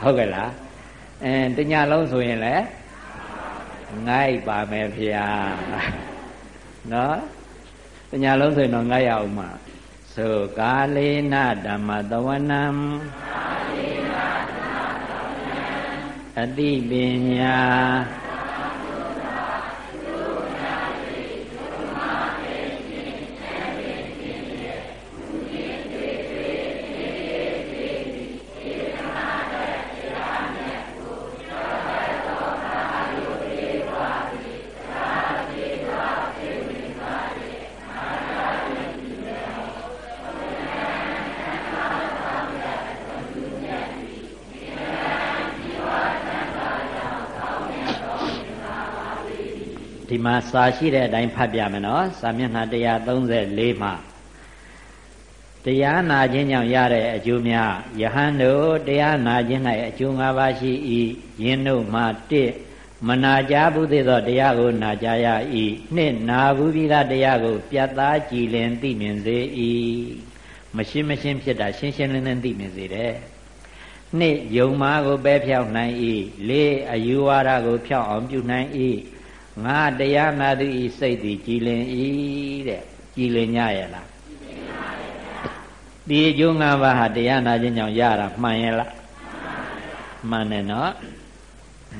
ဟုတ်ကဲ့လားအဲတညလုံးဆိုရင်လည်း ငိုက်ပါမယ်ဖေယနော်တညလုံးဆိုရင်တော့ငိုက်ရအောင်မှာဆိုကာလေနဓမ္မတဝနံကာလေနဓမ္မတဝနံအတိပညာ မှာစာရှိတဲ့အတိုင်းဖတ်ပြမယ်နော်စာမျက်နှာ134မှာတရားနာခြင်းကြောင့်ရတဲ့အကျိုးများယဟန်တို့တရားနာခြင်း၌အကျိုး၅ပါးရှိ၏ယင်းတို့မှာ1မနာကြဘူးသေးသောတရားကိုနာကြရ၏နှစ်နာဘူးပြီးသားတရားကို ပြတ်သားကြည်လင်သိမြင်စေ၏မရှင်းမရှင်းဖြစ်တာရှင်းရှင်းလင်းလင်းသိမြင်စေတယ်နှစ်ယုံမာကိုပဲဖြောက်နိုင်၏လေးအယူဝါဒကိုဖြောက်အောင်ပြုနိုင်၏ ငါတရားနာသူဤစိတ်သည်ကြည်လင်၏တဲ့ကြည်လင်ညရဲ့လားဒီအကျိုး၅ပါးဟာတရားနာခြင်းကြောင့်ရတာမှန်ရဲ့လားမှန်တယ်နော်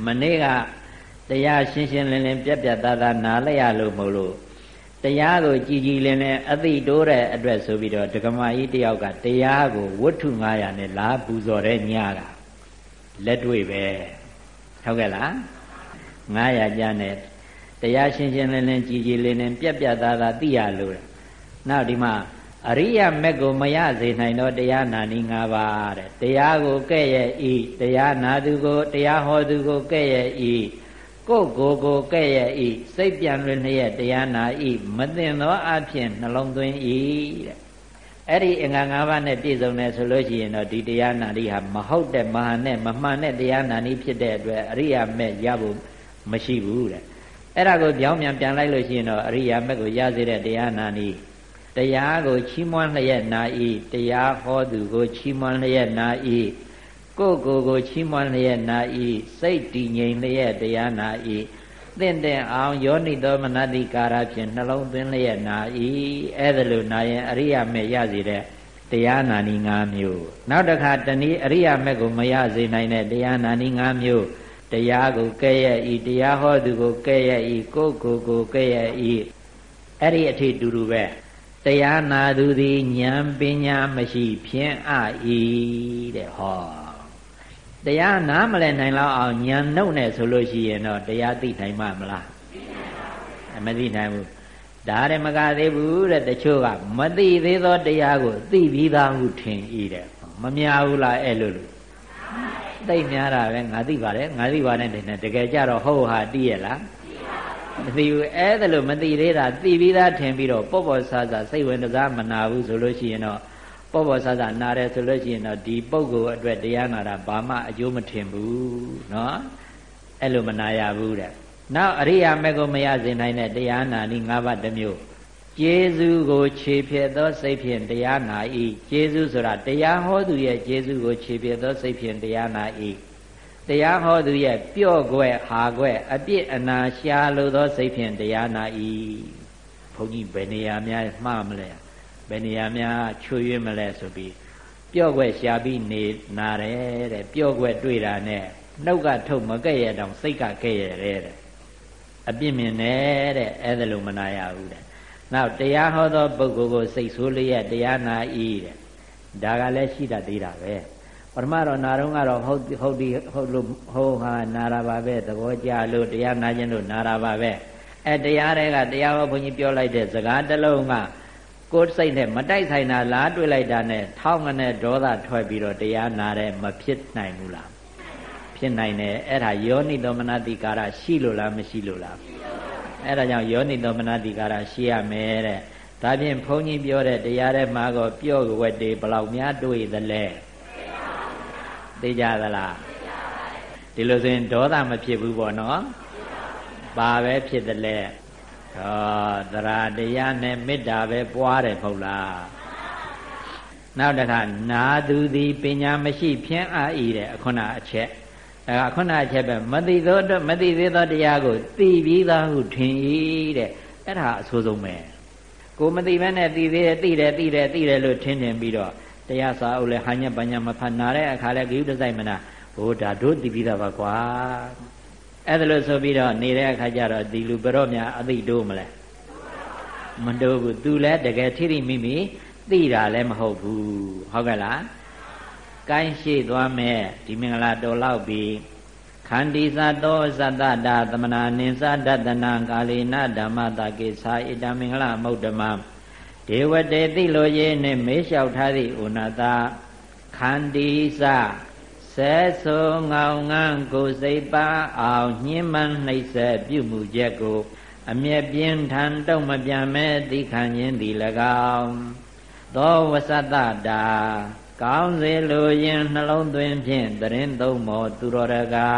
မနေ့ကတရားရှင်းရှင်းလင်းလင်းပြက်ပြက်သားသားနားလိုက်ရလို့မဟုတ်လို့တရားကိုကြည်ကြည်လင်လင်အသိတိုးတဲ့အတွက်ဆိုပြီးတော့ဒကမာကြီးတယောက်ကတရားကိုဝတ္ထု900နဲ့လာပူဇော်တဲ့ညတာလက်တွေ့ပဲဟုတ်ကဲ့လား900ကျမ်းနဲ့ တရားရှင်းရှင်းလင်းလင်းကြည်ကြည်လင်းလင်းပြက်ပြက်သားသားသိရလို့နောက်ဒီမှာအရိယမက်ကိုမရစေနိုင်တော့တရားနာနည်း၅ပါးတဲ့တရားကိုကဲ့ရဲ့ဤတရားနာသူကိုတရားဟောသူကိုကဲ့ရဲ့ဤကိုယ်ကိုယ်ကိုကဲ့ရဲ့ဤစိတ်ပြန်လွင်လျက်တရားနာဤမသိသောအဖြစ်နှလုံးသွင်းဤတဲ့အဲ့ဒီအင်္ဂါ၅ပါးနဲ့ပြည့်စုံတယ်ဆိုလို့ရှိရင်တော့ဒီတရားနာဤဟာမဟုတ်တဲ့မဟာနဲ့မမှန်တဲ့တရားနာနည်းဖြစ်တဲ့အတွက်အရိယာမက်ရဖို့မရှိဘူးတဲ့ အဲ့ဒါကိုပြောင်းပြန်ပြန်လိုက်လို့ရှိရင်တော့အရိယာမက်ကိုရစေတဲ့တရားနာနည်းတရားကိုချီးမွမ်းလျက်နာဤတရားဟောသူကိုချီးမွမ်းလျက်နာဤကိုယ်ကိုယ်ကိုချီးမွမ်းလျက်နာဤစိတ်တည်ငြိမ်လျက်တရားနာဤသင့်တဲ့အောင်ယောနိသောမနတိကာရဖြင့်နှလုံးသွင်းလျက်နာဤအဲ့ဒါလိုနာရင်အရိယာမေရစီတဲ့တရားနာနီ၅မျိုးနောက်တစ်ခါတနည်းအရိယာမေကိုမရစေနိုင်တဲ့တရားနာနီ၅မျိုး တရားကိုကဲ့ရဲ့ဤတရားဟောသူကိုကဲ့ရဲ့ဤကိုယ်ကိုယ်ကိုကဲ့ရဲ့ဤအဲ့ဒီအထိတူတူပဲတရားနာသူသည်ဉာဏ်ပညာမရှိဖြင့်အဤတဲ့ဟောတရားနားမလဲနိုင်လောက်အောင်ဉာဏ်နှုတ်နေဆိုလို့ရှိရင်တော့တရားသိနိုင်မှာမလားမသိနိုင်ဘူးဒါရမကသေးဘူးတဲ့တချို့ကမသိသေးသောတရားကိုသိပြီးသားဟုထင်ဤတဲ့မများဘူးလားအဲ့လိုလို့ သိများတာပဲငါသိပါတယ်ငါသိပါတယ်တဲ့တကယ်ကြတော့ဟုတ်ဟာတည်ရလားမသိဘူးအဲ့ဒါလို့မသိသေးတာသိပြီးသားထင်ပြီးတော့ပေါ့ပေါ့ဆာဆာစိတ်ဝင်စားမနာဘူးဆိုလို့ရှိရင်တော့ပေါ့ပေါ့ဆာဆာနာတယ်ဆိုလို့ရှိရင်တော့ဒီပုဂ္ဂိုလ်အတွက်တရားနာတာဘာမှအကျိုးမထင်ဘူးเนาะအဲ့လိုမနာရဘူးတဲ့နောက်အရိယာမေကိုမရစေနိုင်တဲ့တရားနာနည်း၅ပါးတစ်မျိုး ကျေးဇူးကိုခြေဖြည့်သောစိတ်ဖြင့်တရားနာ၏ကျေးဇူးဆိုတာတရားဟောသူရဲ့ကျေးဇူးကိုခြေဖြည့်သောစိတ်ဖြင့်တရားနာ၏တရားဟောသူရဲ့ပြော့ွယ်ဟာွယ်အပြစ်အနာရှာလိုသောစိတ်ဖြင့်တရားနာ၏ဘုန်းကြီးဘယ်နေရာများမှားမလဲဘယ်နေရာများချွေရွေးမလဲဆိုပြီးပြော့ွယ်ရှာပြီးနေနာတယ်တဲ့ပြော့ွယ်တွေ့တာနဲ့နှုတ်ကထုတ်မကဲ့ရတောင်စိတ်ကကဲ့ရတဲ့အပြစ်မြင်တယ်တဲ့အဲ့ဒါလိုမနာရဘူးတဲ့ နောက်တရားဟောသောပုဂ္ဂိုလ်ကိုစိတ်ဆိုးလျက်တရားနာ၏တဲ့ဒါကလည်းရှိတတ်သေးတာပဲပထမတော့နာတော့ကတော့ဟုတ်ဟုတ်ဒီဟုတ်လို့ဟုတ်ဟာနာတာပါပဲသဘောကျလို့တရားနာခြင်းလို့နာတာပါပဲအဲတရားတွေကတရားဟောဘုန်းကြီးပြောလိုက်တဲ့စကားတစ်လုံးကကိုယ်စိတ်နဲ့မတိုက်ဆိုင်တာလားတွေ့လိုက်တာနဲ့ထောင်းငနဲ့ဒေါသထွက်ပြီးတော့တရားနာတယ်မဖြစ်နိုင်ဘူးလားဖြစ်နိုင်တယ်အဲ့ဒါယောနိသောမနတိကာရရှိလို့လားမရှိလို့လား အဲ့ဒါကြောင့်ယောနိသောမနတိကာရရှိရမယ်တဲ့ဒါဖြင့်ဘုန်းကြီးပြောတဲ့တရားထဲမှာក៏ပြောဝက်တွေဘလောက်များတွေ့သလဲသိကြသလားဒီလိုဆိုရင်ဒေါသမဖြစ်ဘူးပေါ့နော်ပါပဲဖြစ်တယ်လေဟောသရတရားနဲ့မေတ္တာပဲပွားတယ်မဟုတ်လားနောက်တစ်ခါနာသူသည်ပညာမရှိဖြင်းအာဤတဲ့ခုနအချက် အဲခုနအချက်ပဲမသိသောမသိသေးသောတရားကိုသိပြီးသားဟုထင်၏တဲ့အဲ့ဒါအဆိုးဆုံးပဲကိုမသိဘဲနဲ့သိသေးတယ်သိတယ်သိတယ်သိတယ်လို့ထင်ထင်ပြီးတော့တရားစာအုပ်လဲဟာညပညာမဖတ်နာတဲ့အခါလဲဂိယုတစိုက်မနာဟိုဒါတို့သိပြီးသားပါကွာအဲ့ဒါလို့ဆိုပြီးတော့နေတဲ့အခါကျတော့ဒီလူဘရော့များအသိတိုးမလဲမတိုးဘူးသူလဲတကယ်ထိထိမိမိသိတာလည်းမဟုတ်ဘူးဟုတ်ကဲ့လား ကိုင်းရှိသွားမဲ့ဒီမင်္ဂလာတော်လောက်ပြီးခန္တီသတောသတ္တတာသမနာနိသဒတနာကာလေနဓမ္မတာကိသာဣတမင်္ဂလမௌတ္တမဒေဝတေတိလိုရေနှင့်မေးလျှောက်ထားသည့်ဥနာတာခန္တီသဆဲဆိုငောင်ငန်းကိုစိတ်ပါအောင်ညှင်းမှန်နှိပ်စက်ပြုမှုချက်ကို အမျက်ပြင်းထန်တုံ့မပြန်မဲ့သိခံခြင်းသည်၎င်းသောဝဆတတာ ကောင်းစေလိုရင်နှလုံးသွင်းဖြင့်တရင်သုံးမောသူတော်ရကာ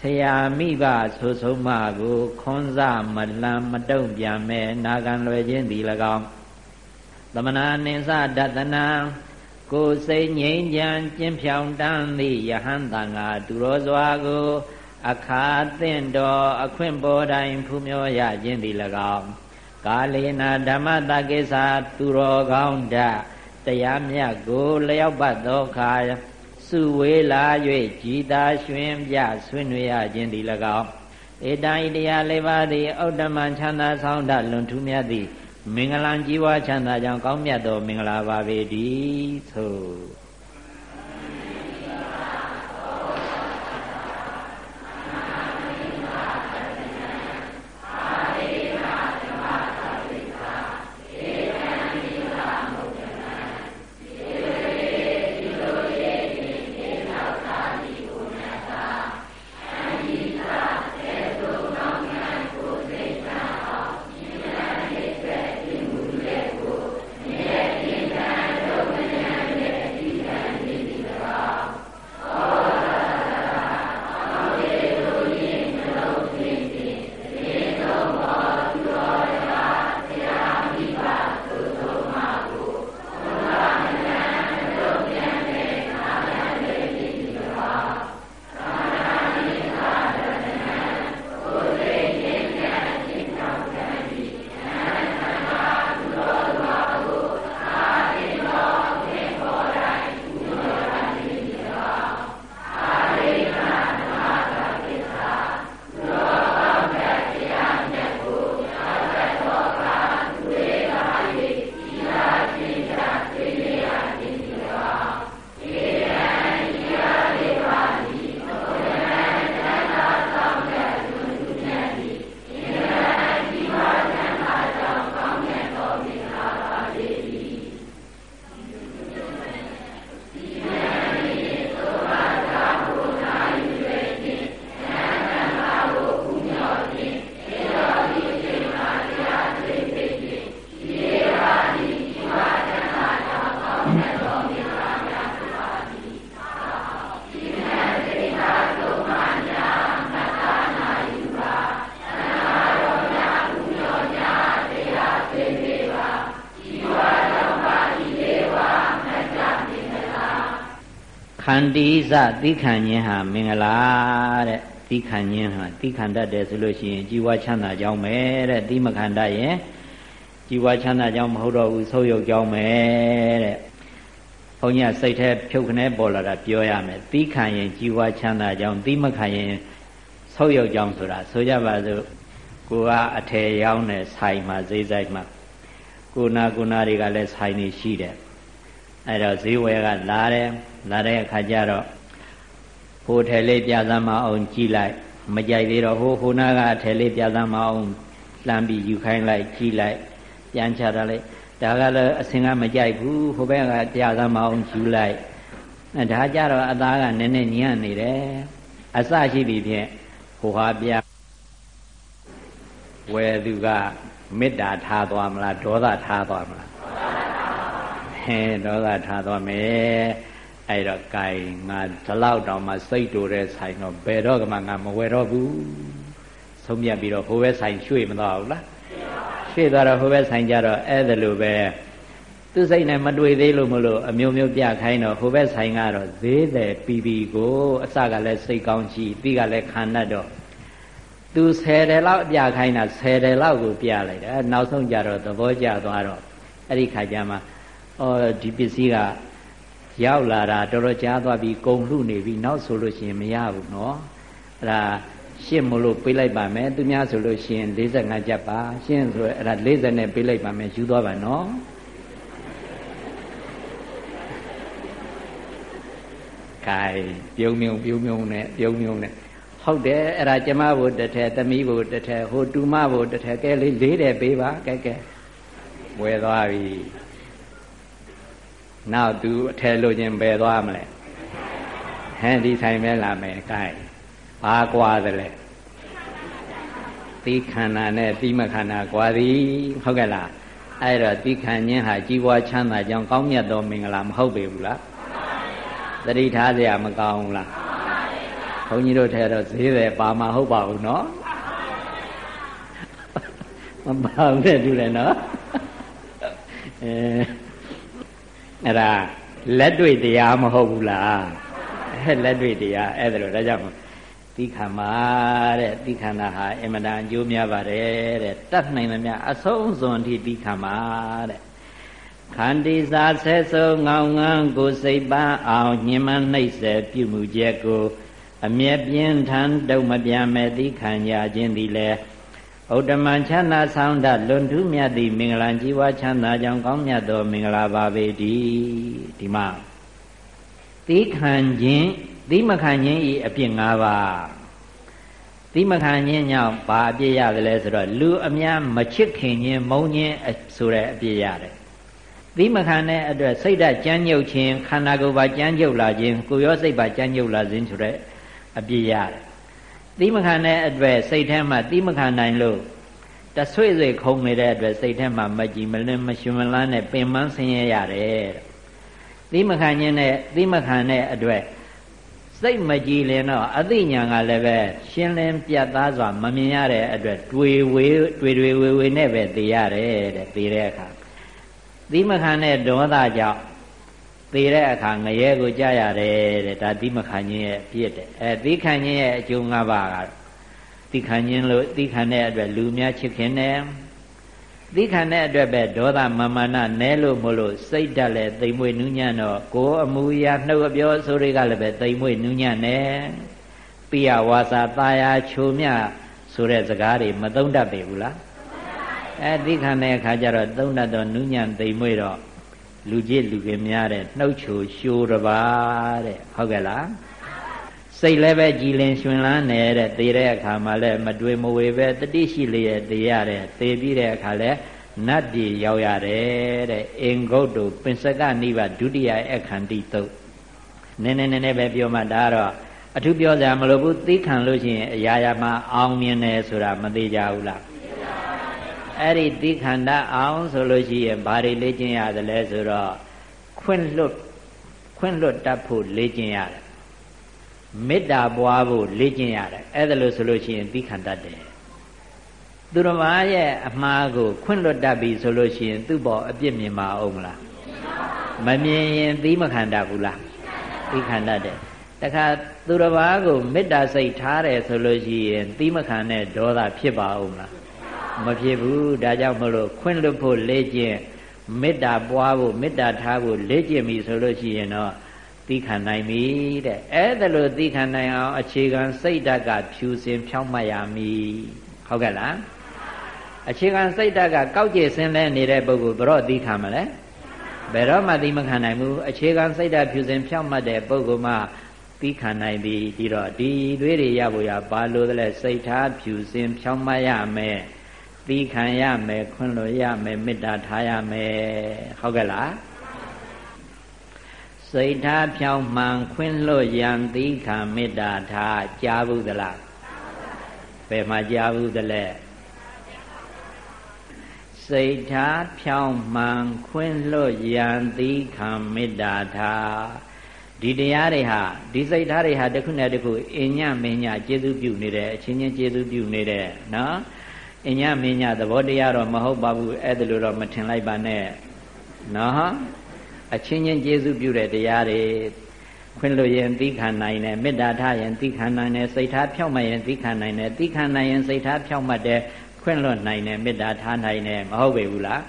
ဆရာမိဘဆိုဆုံးမကိုခွန်စမလံမတုံ့ပြန်မဲ့နာခံလွယ်ခြင်းသည်၎င်းသမနာနိသဒတနာကိုယ်စိတ်ငြိမ်းချမ်းကျင့်ဖြောင်တန်းသည့်ယဟန်တန်ဃာသူတော်စွာကို အခါသင့်တော်အခွင့်ပေါ်တိုင်းဖူးမြောရခြင်းသည်၎င်းကာလေနာဓမ္မတကိစ္စသူတော်ကောင်းတ တရားမြတ်ကိုလျောက်ပတ်သောခါစုဝေးလာ၍ကြည်သာရွှင်ပြဆွေးနွေးရခြင်းသည်၎င်းဧတံဤတရားလေးပါးသည်ဩတ္တမချမ်းသာဆောင်တလွန်ထူးမြတ်သည်မင်္ဂလာကြီးပွားချမ်းသာကြောင်းကောင်းမြတ်သောမင်္ဂလာပါပေတည်းသို့ န္တီစသီခံခြင်းဟာမင်္ဂလာတဲ့သီခံခြင်းဟာသီခံတတ်တယ်ဆိုလို့ရှိရင်ជីវချမ်းသာကြောင်းပဲတဲ့သီမခံတတ်ရင်ជីវချမ်းသာကြောင်းမဟုတ်တော့ဘူးဆုပ်ယုပ်ကြောင်းပဲတဲ့ဘုန်းကြီးစိတ်แท้ဖြုတ်ခနဲပေါ်လာတာပြောရမယ်သီခံရင်ជីវချမ်းသာကြောင်းသီမခံရင်ဆုပ်ယုပ်ကြောင်းဆိုတာဆိုကြပါစို့ကိုကအထယ်ရောက်တဲ့ဆိုင်မှာဈေးဆိုင်မှာကိုနာကိုနာတွေကလည်းဆိုင်နေရှိတယ် အဲ့တော့ဈေးဝယ်ကလာတယ်လာတဲ့အခါကျတော့ဟိုထယ်လေးပြသမအောင်ကြည့်လိုက် မကြိုက်သေးတော့ဟိုဟိုနာကအထယ်လေးပြသမအောင်လှမ်းပြီးယူခိုင်းလိုက်ကြည့်လိုက်ပြန်ချတာလိုက်ဒါကလည်းအစင်ကမကြိုက်ဘူးဟိုဘက်ကပြသမအောင်ယူလိုက်အဲဒါကြတော့အသားကနည်းနည်းညံ့နေတယ်အစရှိပြီဖြင့်ဟိုဟာပြဝယ်သူကမေတ္တာထားသွားမလားဒေါသထားသွားမလားဟဲ ဒေါသထားသွားမယ်အဲ့တော့ gain ငါဒီလောက်တောင်မှစိတ်တူတဲ့ဆိုင်တော့ဘယ်တော့မှငါမဝယ်တော့ဘူးဆုံးမြတ်ပြီးတော့ဟိုဘက်ဆိုင်ရွှေ့မသွားဘူးလားရွှေ့သွားတော့ဟိုဘက်ဆိုင်ကြတော့အဲ့ဒါလိုပဲသူစိတ်နဲ့မတွေ့သေးလို့မလို့အမျိုးမျိုးပြခိုင်းတော့ဟိုဘက်ဆိုင်ကတော့ဈေးတယ်ပြီးပြီးကိုအစကလည်းစိတ်ကောင်းရှိပြီးကလည်းခံတတ်တော့သူ10တယ်လောက်ပြခိုင်းတာ10တယ်လောက်ကိုပြလိုက်တယ်နောက်ဆုံးကြတော့သဘောကျသွားတော့အဲ့ဒီခါကျမှ အော်ဒီပစ္စည်းကရောက်လာတာတော်တော်ကြာသွားပြီကုန်လှနေပြီနောက်ဆိုလို့ရှိရင်မရဘူးနော်အဲ့ဒါရှင်းမလို့ပေးလိုက်ပါမယ်သူများဆိုလို့ရှိရင်45ကျပ်ပါရှင်းဆိုအဲ့ဒါ40နဲ့ပေးလိုက်ပါမယ်ယူသွားပါနော်ကဲပြုံမြုံပြုံမြုံနဲ့ပြုံမြုံနဲ့ဟုတ်တယ်အဲ့ဒါကျမဘုတထဲသမီးဘုတထဲဟိုတူမဘုတထဲကဲလေးလေးတယ်ပေးပါကဲကဲဝယ်သွားပြီ နောက်သူအထယ်လို့ချင်းဘယ်သွားမလဲဟဲ့ဒီဆိုင်မဲလာမယ်ကဲဘာကွာသလဲသီခန္ဓာနဲ့သီမခန္ဓာကွာသည်ဟုတ်ကဲ့လားအဲ့တော့သီခံခြင်းဟာကြီးပွားချမ်းသာကြောင်းကောင်းမြတ်သောမင်္ဂလာမဟုတ်ပေဘူးလားသတိထားစရာမကောင်းဘူးလားဘုန်းကြီးတို့ထဲတော့ဈေးတယ်ပါမှာဟုတ်ပါဘူးနော်မပါဘူးတဲ့တူတယ်နော်အဲ အဲ့ဒါလက်တွေ့တရားမဟုတ်ဘူးလားအဲလက်တွေ့တရားအဲ့ဒါလို့ဒါကြောင့်သီခာမာတဲ့သီခန္ဓာဟာအင်မတန်အကျိုးများပါတယ်တဲ့တတ်နိုင်သမျှအဆုံးစွန်အထိသီခာမာတဲ့ခန္တီစာဆဲဆုံငောင်းငန်းကိုစိတ်ပန်းအောင်ညင်မနှိပ်စေပြုမှုချက်ကို အမျက်ပြင်းထန်တုံမပြမဲ့သီခံရခြင်းသည်လည်း ဥဒ္ဓမံချမ်းသာဆောင်တလွန်ထူးမြတ်သည့်မင်္ဂလာကြီးဝါချမ်းသာကြောင့်ကောင်းမြတ်သောမင်္ဂလာပါပေတည်းဒီမှာသီခံခြင်းသီမခံခြင်းဤအပြစ်၅ပါးသီမခံခြင်းကြောင့်ဘာအပြစ်ရတယ်လဲဆိုတော့လူအများမချစ်ခင်ခြင်းမုန်းခြင်းဆိုတဲ့အပြစ်ရတယ်သီမခံတဲ့အတွက်စိတ်ဓာတ်ကြမ်းကြုတ်ခြင်းခန္ဓာကိုယ်ပါကြမ်းကြုတ်လာခြင်းကိုယ်ရောစိတ်ပါကြမ်းကြုတ်လာခြင်းဆိုတဲ့အပြစ်ရတယ် သီးမခံတဲ့အတွက်စိတ်ထဲမှာသီးမခံနိုင်လို့တဆွေ့ဆွေခုံနေတဲ့အတွက်စိတ်ထဲမှာမကြည်မလင်းမရှင်မလန်းနဲ့ပင်ပန်းဆင်းရဲရတယ်သီးမခံခြင်းနဲ့သီးမခံတဲ့အတွက်စိတ်မကြည်လင်တော့အသိဉာဏ်ကလည်းပဲရှင်းလင်းပြတ်သားစွာမမြင်ရတဲ့အတွက်တွေ့ဝေတွေ့တွေ့ဝေဝေနဲ့ပဲသိရတယ်တဲ့သိတဲ့အခါသီးမခံတဲ့ဒေါသကြောင့် သေတဲ့အခါငရဲကိုကြားရတယ်တဲ့ဒါသီးမခံခြင်းရဲ့ပြည့်တယ်အဲသီးခံခြင်းရဲ့အကျိုး၅ပါးကသီးခံခြင်းလို့သီးခံတဲ့အတွက်လူများချစ်ခင်တယ်သီးခံတဲ့အတွက်ပဲဒေါသမမာနနဲလို့မလို့စိတ်ဓာတ်လည်းသိမ်မွေ့နူးညံ့တော့ကိုယ်အမူအရာနှုတ်အပြောဆိုတွေကလည်းပဲသိမ်မွေ့နူးညံ့တယ်ပိယဝါစာတာယာချိုမြဆိုတဲ့စကားတွေမသုံးတတ်ပေဘူးလားအဲသီးခံတဲ့အခါကျတော့သုံးတတ်တော့နူးညံ့သိမ်မွေ့တော့ လူကြီးလူခင်များတဲ့နှုတ်ချိုရှိုးတပါတဲ့ဟုတ်ကဲ့လားစိတ်လည်းပဲကြည်လင်ရှင်လန်းနေတဲ့သေတဲ့အခါမှာလည်းမတွေးမဝေပဲတတိရှိလျက်သေရတဲ့သေပြီးတဲ့အခါလဲနတ်ပြည်ရောက်ရတယ်တဲ့အင်္ဂုတ်တို့ပင်စကနိဗ္ဗာဒုတိယအခန္တိတုတ်နည်းနည်းနည်းနည်းပဲပြောမှဒါတော့အထူးပြောစရာမလိုဘူးသိခံလို့ရှိရင်အရာရာမှာအောင်မြင်တယ်ဆိုတာမသေးကြဘူးလား အဲ့ဒီတိခန္ဓာအောင်ဆိုလို့ရှိရင်ဘာတွေလေ့ကျင့်ရသလဲဆိုတော့ခွင့်လွတ်ခွင့်လွတ်တတ်ဖို့လေ့ကျင့်ရတယ်မေတ္တာပွားဖို့လေ့ကျင့်ရတယ်အဲ့ဒါလို့ဆိုလို့ရှိရင်တိခန္ဓာတယ်သူတော်မရဲ့အမှားကိုခွင့်လွတ်တတ်ပြီဆိုလို့ရှိရင်သူ့ဘောအပြစ်မြင်ပါအောင်မလားမမြင်ရင်သီးမခန္ဓာဘူးလားသိခံတတ်တယ်တခါသူတစ်ပါးကိုမေတ္တာစိတ်ထားတယ်ဆိုလို့ရှိရင်သီးမခံတဲ့ဒေါသဖြစ်ပါဦးမလား မဖြစ်ဘူးဒါကြောင့်မလို့ခွင့်လွတ်ဖို့လေ့ကျင့်မေတ္တာပွားဖို့မေတ္တာထားဖို့လေ့ကျင့်ပြီဆိုလို့ရှိရင်တော့သီးခံနိုင်ပြီတဲ့အဲ့ဒါလို့သီးခံနိုင်အောင်အခြေခံစိတ်ဓာတ်ကဖြူစင်ဖြောင်းမှတ်ရမည်ဟုတ်ကဲ့လားအခြေခံစိတ်ဓာတ်ကကောက်ကျစ်ဆင်းလဲနေတဲ့ပုဂ္ဂိုလ်ဘယ်တော့သီးခံမလဲဘယ်တော့မှသီးမခံနိုင်ဘူးအခြေခံစိတ်ဓာတ်ဖြူစင်ဖြောင်းမှတ်တဲ့ပုဂ္ဂိုလ်မှသီးခံနိုင်ပြီဒီတော့ဒီသွေးတွေရဖို့ရဘာလို့လဲစိတ်ထားဖြူစင်ဖြောင်းမှတ်ရမယ် သီးခံရမယ်ခွင့်လို့ရမယ်မေတ္တာထားရမယ်ဟုတ်ကဲ့လားစိတ်ထားဖြောင်းမှန်ခွင့်လို့ရန်သီးခံမေတ္တာထားကြားဘူးသလားဘယ်မှာကြားဘူးသလဲစိတ်ထားဖြောင်းမှန်ခွင့်လွတ်ရန်သီးခံမေတ္တာထားဒီတရားတွေဟာဒီစိတ်ထားတွေဟာတစ်ခုနဲ့တစ်ခုအညမင်းညကျေစုပြုနေတယ်အချင်းချင်းကျေစုပြုနေတယ်နော် အညမင်းညသဘောတရားတော့မဟုတ်ပါဘူးအဲ့ဒါလိုတော့မထင်လိုက်ပါနဲ့နော်အချင်းချင်းကျေစုပြုတဲ့တရားတွေခွင့်လို့ရင်သီးခံနိုင်တယ်မေတ္တာထားရင်သီးခံနိုင်တယ်စိတ်ထားဖြောင့်မရင်သီးခံနိုင်တယ်သီးခံနိုင်ရင်စိတ်ထားဖြောင့်မတ်တယ်ခွင့်လွတ်နိုင်တယ်မေတ္တာထားနိုင်တယ်မဟုတ်ပေဘူးလား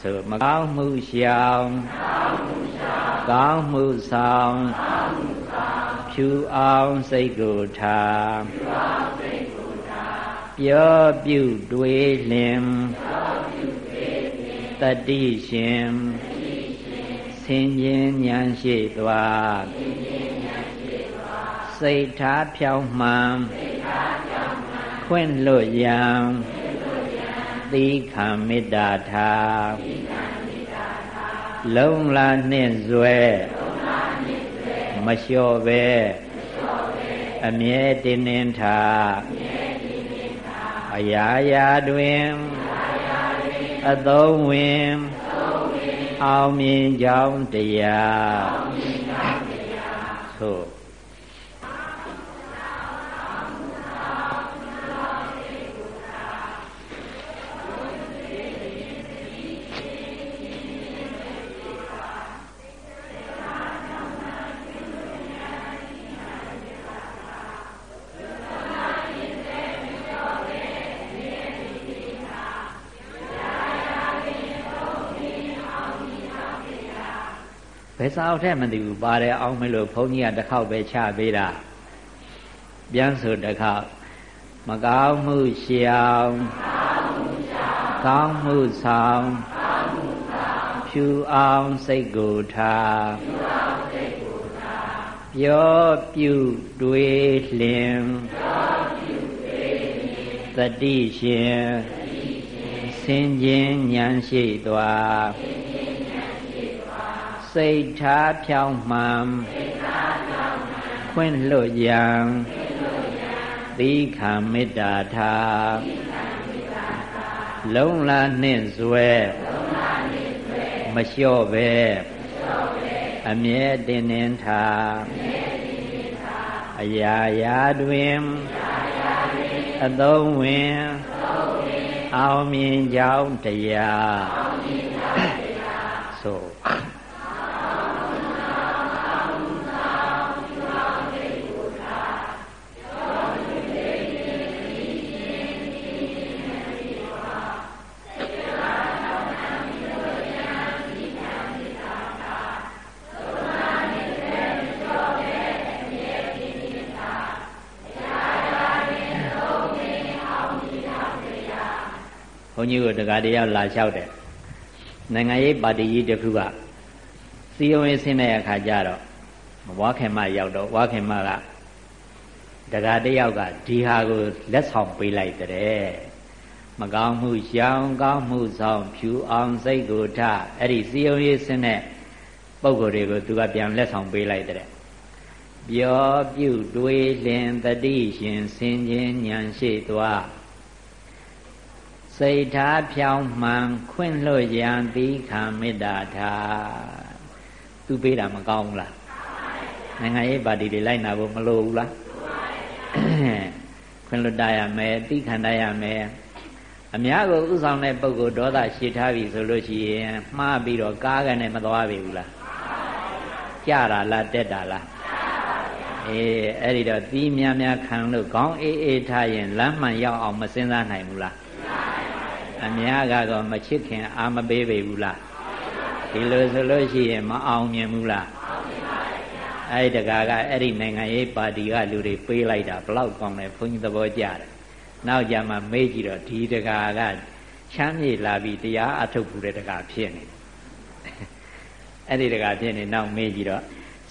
ဆိုမကောင်းမှုရှောင်ကောင်းမှုဆောင်ဖြူအောင်စိတ်ကိုထား ပြောပြုတွေးလင်တတိရှင်ဆင်ခြင်းဉာဏ်ရှိသွားစိတ်ထားဖြောင်းမှန်ခွင့်လွတ်ရန်သီခံမေတ္တာထားလုံးလာနှင့်ဇွဲမလျှော့ပဲအမြဲတင်းနှင်းထား အရာရာတွင်အသုံးဝင်အောင်မြင်ကြောင်းတရားသို့ ယ်စာအုပ်ထဲမသိဘူးပါတယ်အောင်မလို့ဘုန်းကြီးကတစ်ခေါက်ပဲချပေးတာပြန်ဆိုတစ်ခေါက်မကောင်းမှုရှောင်ကောင်းမှုဆောင်ဖြူအောင်စိတ်ကိုထားပြောပြုတွေးလင်သတိရှင်ဆင်ခြင်းဉာဏ်ရှိသွား စိတ်ထားဖြောင်းမှန်ခွင့်လွတ်ရန်သီခံမေတ္တာထားလုံးလာနှင့်ဇွဲမလျှော့ပဲအမြဲတင်းနှင်းထားအရာရာတွင်အသုံးဝင်အောင်မြင်ကြောင်းတရား န်းကြီးကိုတကားတယောက်လာလျှောက်တယ်နိုင်ငံရေးပါတီကြီးတစ်ခုကစီယုံရေးဆင်းတဲ့အခါကျတော့ဝါခင်မရောက်တော့ဝါခင်မကတကားတယောက်ကဒီဟာကိုလက်ဆောင်ပေးလိုက်တဲ့မကောင်းမှုရှောင်ကောင်းမှုဆောင်ဖြူအောင်စိတ်ကိုထအဲ့ဒီစီယုံရေးဆင်းတဲ့ပုံကိုယ်တွေကိုသူကပြန်လက်ဆောင်ပေးလိုက်တဲ့ပြောပြုတွေးလင်တတိရှင်ဆင်ခြင်းဉာဏ်ရှိသွား စိတ်ထားဖြောင်းမှန်ခွင့်လွတ်ရန်သီခံမေတ္တာထားသူပေးတာမကောင်းဘူးလားနိုင်ငံရေးပါတီတွေလိုက်နာဖို့မလိုဘူးလားခွင့်လွတ်တရမယ်သီခံတရမယ်အများကိုဥဆောင်တဲ့ပုဂ္ဂိုလ်ဒေါသရှည်ထားပြီဆိုလို့ရှိရင်မှားပြီးတော့ကားကနေမသွားပြီဘူးလားကြတာလားတက်တာလားအေးအဲ့ဒီတော့သီးများများခံလို့ခေါင်းအေးအေးထားရင်လမ်းမှန်ရောက်အောင်မစင်စားနိုင်ဘူးလား အများကတော့မချစ်ခင်အာမပေးပေဘူးလားဒီလိုဆိုလို့ရှိရင်မအောင်မြင်ဘူးလားအဲ့ဒီတကာကအဲ့ဒီနိုင်ငံရေးပါတီကလူတွေပေးလိုက်တာဘလောက်ကောင်းလဲဘုန်းကြီးသဘောကျတယ်နောက်ကြမှာမေးကြည့်တော့ဒီတကာကချမ်းမြေလာပြီးတရားအထုတ်ဘူးတဲ့တကာဖြစ်နေအဲ့ဒီတကာဖြစ်နေနောက်မေးကြည့်တော့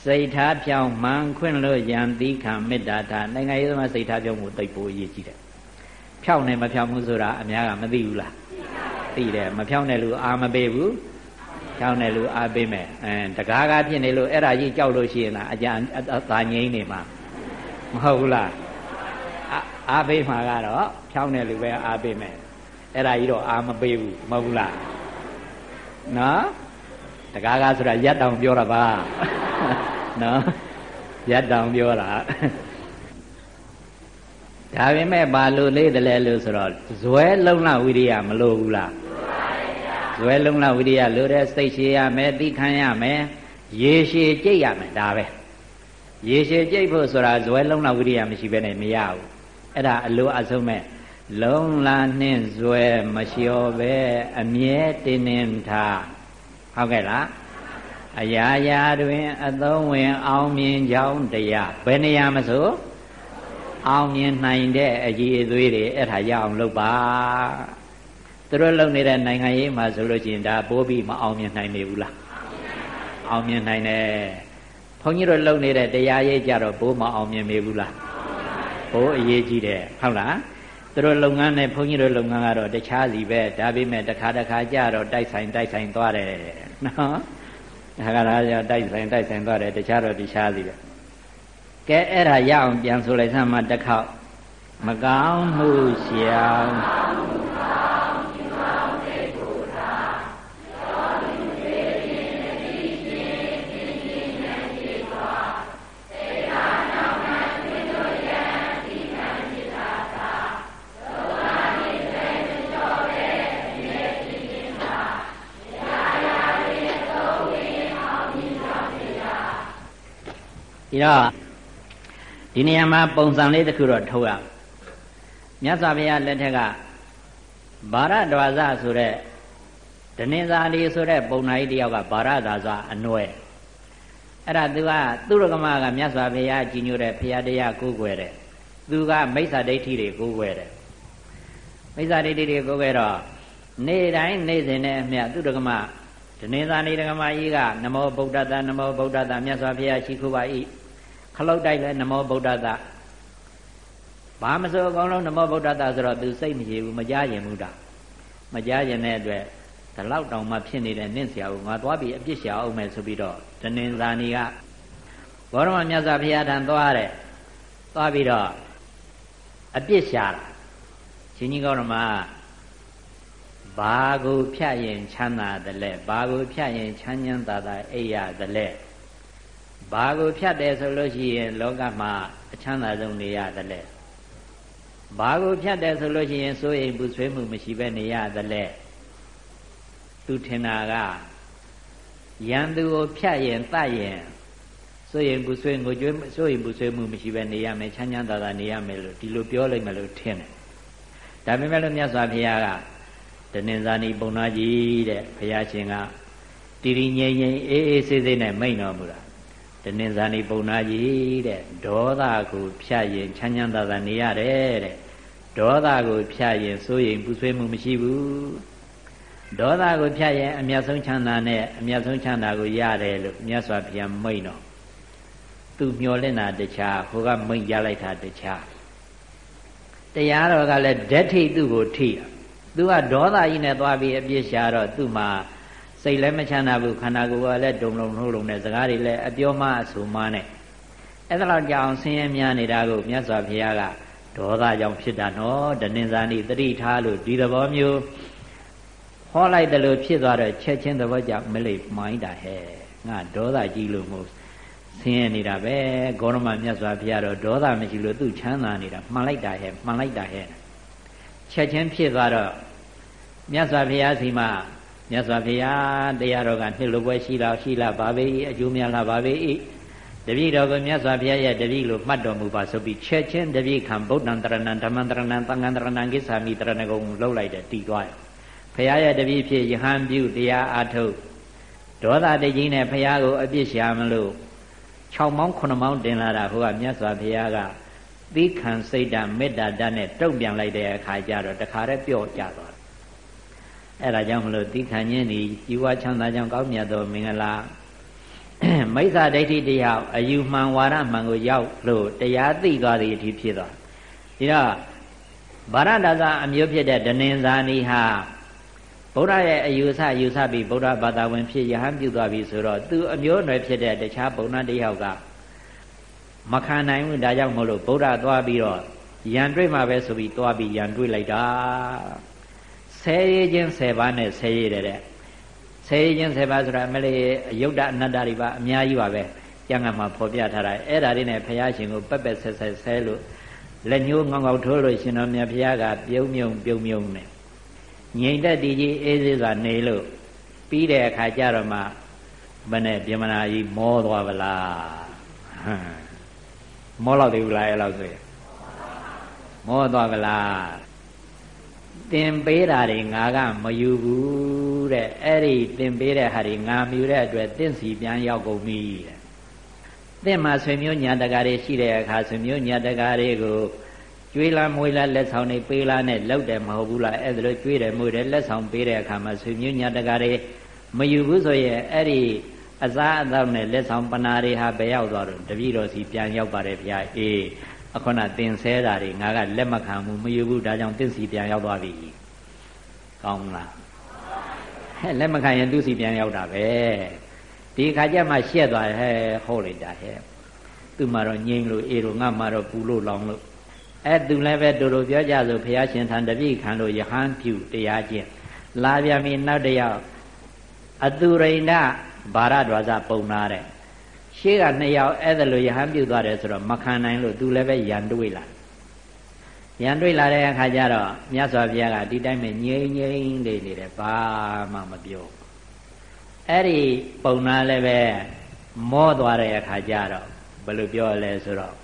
စိတ်ထားပြောင်းမှန်ခွင့်လို့ယံသီးခံမေတ္တာထားနိုင်ငံရေးသမားစိတ်ထားပြောင်းမှုတိတ်ပိုးအရေးကြီးတယ်ဖြောင်းနေမဖြောင်းဘူးဆိုတာအများကမသိဘူးလား သိတယ်မဖြောင်းတဲ့လူအာမပေးဘူးဖြောင်းတဲ့လူအာပေးမယ်အဲတကားကားဖြစ်နေလို့အဲ့ဒါကြီးကြောက်လို့ရှိရင်လားအကြံသာငိမ့်နေမှာမဟုတ်ဘူးလားအာပေးမှာကတော့ဖြောင်းတဲ့လူပဲအာပေးမယ်အဲ့ဒါကြီးတော့အာမပေးဘူးမဟုတ်ဘူးလားနော်တကားကားဆိုတာရက်တောင်ပြောတာပါနော်ရက်တောင်ပြောတာ ဒါပေမဲ့ဘာလို့လေးတယ်လဲလို့ဆိုတော့ဇွဲလုံလဝိရိယမလိုဘူးလားဇွဲလုံလဝိရိယလိုတဲ့စိတ်ရှည်ရမယ်သိခံရမယ်ရေရှည်ကြိတ်ရမယ်ဒါပဲရေရှည်ကြိတ်ဖို့ဆိုတာဇွဲလုံလဝိရိယမရှိဘဲနဲ့မရဘူးအဲ့ဒါအလိုအဆုံးမဲ့လုံလာနှင်းဇွဲမလျှော်ပဲအမြဲတင်းနေထားဟုတ်ကဲ့လားအရာရာတွင် အသုံးဝင် အောင်မြင်ကြောင်းတရားဘယ်နေရာမဆို အောင်မြင်နိုင်တဲ့အကြီးအသေးတွေအဲ့ဒါရအောင်လုပ်ပါသူတို့လုပ်နေတဲ့နိုင်ငံရေးမှာဆိုလို့ရှိရင်ဒါပိုးပြီးမအောင်မြင်နိုင်နေဘူးလားအောင်မြင်နိုင်တယ်ဘုန်းကြီးတို့လုပ်နေတဲ့တရားရေးကြတော့ဘိုးမအောင်မြင်မေဘူးလားဘိုးအရေးကြီးတယ်ဟုတ်လားသူတို့လုပ်ငန်းနဲ့ဘုန်းကြီးတို့လုပ်ငန်းကတော့တခြားစီပဲဒါပေမဲ့တစ်ခါတစ်ခါကြတော့တိုက်ဆိုင်တိုက်ဆိုင်သွားတယ်နော်ဒါကလားကြောင့်တိုက်ဆိုင်တိုက်ဆိုင်သွားတယ်တခြားတော့တခြားစီပဲ ကဲအဲ့ဒါရအောင်ပြန်ဆိုလိုက်စမ်းမတစ်ခေါက်မကောင်းမှုရှောင်ဒီတော့ ဒီနေရာမှာပုံစံလေးတစ်ခုတော့ထုတ်ရမြတ်စွာဘုရားလက်ထက်ကဗာရဒဝါဇဆိုတဲ့ဒနင်္ဇာလီဆိုတဲ့ပုံနာကြီးတယောက်ကဗာရဒါဇအနွယ်အဲ့ဒါသူကသူရကမကမြတ်စွာဘုရားကြီးညိုတဲ့ဘုရားတရားကိုးကွယ်တယ်သူကမိစ္ဆာဒိဋ္ဌိတွေကိုးကွယ်တယ်မိစ္ဆာဒိဋ္ဌိတွေကိုးကွယ်တော့နေ့တိုင်းနေ့စဉ်နဲ့အမျှသူရကမဒနင်္ဇာလီဒကမကြီးကနမောဗုဒ္ဓတာနမောဗုဒ္ဓတာမြတ်စွာဘုရားရှိခိုးပါ၏ ခလုတ်တိုက်လဲနမောဗုဒ္ဓတဘာမစိုးအကုန်လုံးနမောဗုဒ္ဓတဆိုတော့သူစိတ်မကြည်ဘူးမကြားရင်ဘူးတာမကြားရင်တဲ့အတွက်ဒီလောက်တောင်မှဖြစ်နေတဲ့နင့်ဆရာကိုငါသွားပြီးအပြစ်ရှာအောင်မယ်ဆိုပြီးတော့တနင်္ဇာနီကဘောရမမြတ်စွာဘုရားထံသွားတဲ့သွားပြီးတော့အပြစ်ရှာတာရှင်ကြီးကောရမဘာကိုဖြတ်ရင်ချမ်းသာတယ်လဲဘာကိုဖြတ်ရင်ချမ်းချမ်းသာသာအိပ်ရတယ်လဲ ဘာကိုဖြတ်တယ်ဆိုလို့ရှိရင် လောကမှာအချမ်းသာဆုံးနေရတယ်လေဘာကိုဖြတ်တယ်ဆိုလို့ရှိရင်စိုးရိမ်ပူဆွေးမှုမရှိဘဲနေရတယ်လေသူထင်တာကယံသူကိုဖြတ်ရင်တတ်ရင်စိုးရိမ်ပူဆွေးငိုကြွေးစိုးရိမ်ပူဆွေးမှုမရှိဘဲနေရမယ်ချမ်းချမ်းသာသာနေရမယ်လို့ဒီလိုပြောလိုက်မယ်လို့ထင်တယ်ဒါပေမဲ့လို့မြတ်စွာဘုရားကတနင်္ဇာနီပုံနာကြီးတဲ့ဘုရားရှင်ကတည်တည်ငြိမ်ငြိမ်အေးအေးဆေးဆေးနဲ့မိန့်တော်မူတာ တနင်္ဇာနီပုံနာကြီးတဲ့ဒေါသကိုဖြတ်ရင်ချမ်းချမ်းသာသာနေရတယ်တဲ့ဒေါသကိုဖြတ်ရင်စိုးရိမ်ပူဆွေးမှုမရှိဘူးဒေါသကိုဖြတ်ရင်အမျက်ဆုံးချမ်းသာနဲ့အမျက်ဆုံးချမ်းသာကိုရတယ်လို့မြတ်စွာဘုရားမိန့်တော့သူမျောလင့်တာတခြားဟိုကမိန့်ရလိုက်တာတခြားတရားတော်ကလည်းဓာတ်ထိသူ့ကိုထိသူကဒေါသကြီးနဲ့သွားပြီးအပြစ်ရှာတော့သူ့မှာ စိတ်လည်းမချမ်းသာဘူးခန္ဓာကိုယ်ကလည်းဒုံလုံးနှုတ်လုံးနဲ့စကားတွေလည်းအပြောမှအဆိုမှနဲ့အဲ့ဒါလောက်ကြောင့်ဆင်းရဲများနေတာကိုမြတ်စွာဘုရားကဒေါသကြောင့်ဖြစ်တာနော်ဒနင်္ဇာနိတတိထားလို့ဒီသဘောမျိုးဟောလိုက်တယ်လို့ဖြစ်သွားတော့ချက်ချင်းသဘောကြောင့်မလိမိုင်းတာဟဲ့ငါဒေါသကြီးလို့မို့ဆင်းရဲနေတာပဲဂေါရမမြတ်စွာဘုရားတော့ဒေါသမရှိလို့သူ့ချမ်းသာနေတာမှန်လိုက်တာဟဲ့မှန်လိုက်တာဟဲ့ချက်ချင်းဖြစ်သွားတော့မြတ်စွာဘုရားစီမှာ မြတ်စွာဘုရားတရားတော်ကနှစ်လိုပွဲရှိလားရှိလားပါပဲအကျိုးများလားပါပဲတပည့်တော်ကမြတ်စွာဘုရားရဲ့တပည့်လို့မှတ်တော်မူပါဆိုပြီးချက်ချင်းတပည့်ခံဗုဒ္ဓံတရဏံဓမ္မံတရဏံသံဃံတရဏံကိစ္ဆာမိတရဏဂုံလှုပ်လိုက်တယ်တည်သွားတယ်ဘုရားရဲ့တပည့်ဖြစ်ယဟန်ပြုတရားအားထုတ်ဒေါသတကြီးနဲ့ဘုရားကိုအပြစ်ရှာမလို့6မောင်း9မောင်းတင်လာတာဟိုကမြတ်စွာဘုရားကသီခံစိတ်ဓာမေတ္တာဓာတ်နဲ့တုံ့ပြန်လိုက်တဲ့အခါကျတော့တခါတည်းပျော့ကျသွားတယ် အဲ့ဒါကြောင့်မလို့သီခံခြင်းဒီជីវချမ်းသာကြောင့်ကောင်းမြတ်သောမင်္ဂလာမိစ္ဆာဒိဋ္ဌိတရားအယူမှန်ဝါဒမှန်ကိုရောက်လို့တရားသိသွားသည်အထိဖြစ်သွားဒီတော့ဗာရဒသအမျိုးဖြစ်တဲ့ဒနင်ဇာနီဟာဗုဒ္ဓရဲ့အယူဆယူဆပြီးဗုဒ္ဓဘာသာဝင်ဖြစ်ယဟန်ပြုသွားပြီဆိုတော့သူအမျိုးအနွယ်ဖြစ်တဲ့တခြားဘုံနာတယောက်ကမခံနိုင်ဘူးဒါကြောင့်မလို့ဗုဒ္ဓသွားပြီးတော့ယံတွေ့မှာပဲဆိုပြီးသွားပြီးယံတွေ့လိုက်တာ ဆဲရခြင်း၁၀ပါးနဲ့ဆဲရတယ်တဲ့ဆဲရခြင်း၁၀ပါးဆိုတာအမလေးယုတ်တအနတ္တတွေပါအများကြီးပါပဲကျမ်းဂန်မှာဖော်ပြထားတာအဲ့ဒါလေးနဲ့ဘုရားရှင်ကိုပက်ပက်ဆက်ဆက်ဆဲလို့လက်ညှိုးငေါငေါထိုးလို့ရှင်တော်မြတ်ဘုရားကပြုံးမြုံပြုံးမြုံနဲ့ငြိမ်သက်တည်ကြီးအေးစေးစွာနေလို့ပြီးတဲ့အခါကျတော့မှမနဲ့ပြမနာကြီးမောသွားဗလားဟမ်မောတော့သေးဘူးလားအဲ့လောက်ဆိုရင်မောသွားဗလား တင်ပေးတာတွေငါကမယူဘူးတဲ့အဲ့ဒီတင်ပေးတဲ့ဟာတွေငါမယူတဲ့အတွက်တင့်စီပြန်ရောက်ကုန်ပြီတဲ့တင့်မှာဆွေမျိုးညာတကာတွေရှိတဲ့အခါဆွေမျိုးညာတကာတွေကိုကျွေးလားမွေးလားလက်ဆောင်တွေပေးလားနဲ့လောက်တယ်မဟုတ်ဘူးလားအဲ့ဒါလိုကျွေးတယ်မွေးတယ်လက်ဆောင်ပေးတဲ့အခါမှာဆွေမျိုးညာတကာတွေမယူဘူးဆိုရင်အဲ့ဒီအစားအသောက်နဲ့လက်ဆောင်ပနာတွေဟာဘယ်ရောက်သွားတော့တပည့်တော်စီပြန်ရောက်ပါတယ်ဗျာအေး အခုနတင်ဆဲတာတွေငါကလက်မခံဘူးမယူဘူးဒါကြောင့်တင့်စီပြန်ရောက်သွားပြီကောင်းလားဟဲ့လက်မခံရင်သူ့စီပြန်ရောက်တာပဲဒီခါကျမှရှက်သွားတယ်ဟဲ့ဟုတ်လိုက်တာဟဲ့သူ့မှာတော့ငြိမ်လို့အေးလို့ငါမှာတော့ပူလို့လောင်လို့အဲသူလည်းပဲတို့တို့ပြောကြဆိုဘုရားရှင်ထံတပိခံလို့ယဟန်ပြုတရားကျင့်လာပြန်ပြီနောက်တယောက်အတုရိဏဘာရဒွါစပုံနာတဲ့ ရှေးကနှစ်ယောက်အဲ့ဒါလိုယဟန်ပြုသွားတယ်ဆိုတော့မခံနိုင်လို့သူလည်းပဲရန်တွေးလာရန်တွေးလာတဲ့အခါကျတော့မြတ်စွာဘုရားကဒီတိုင်းပဲငြိမ်ငြိမ်လေးနေတယ်ဘာမှမပြောအဲ့ဒီပုံနာလည်းပဲမောသွားတဲ့အခါကျတော့ဘယ်လိုပြောရလဲဆိုတော့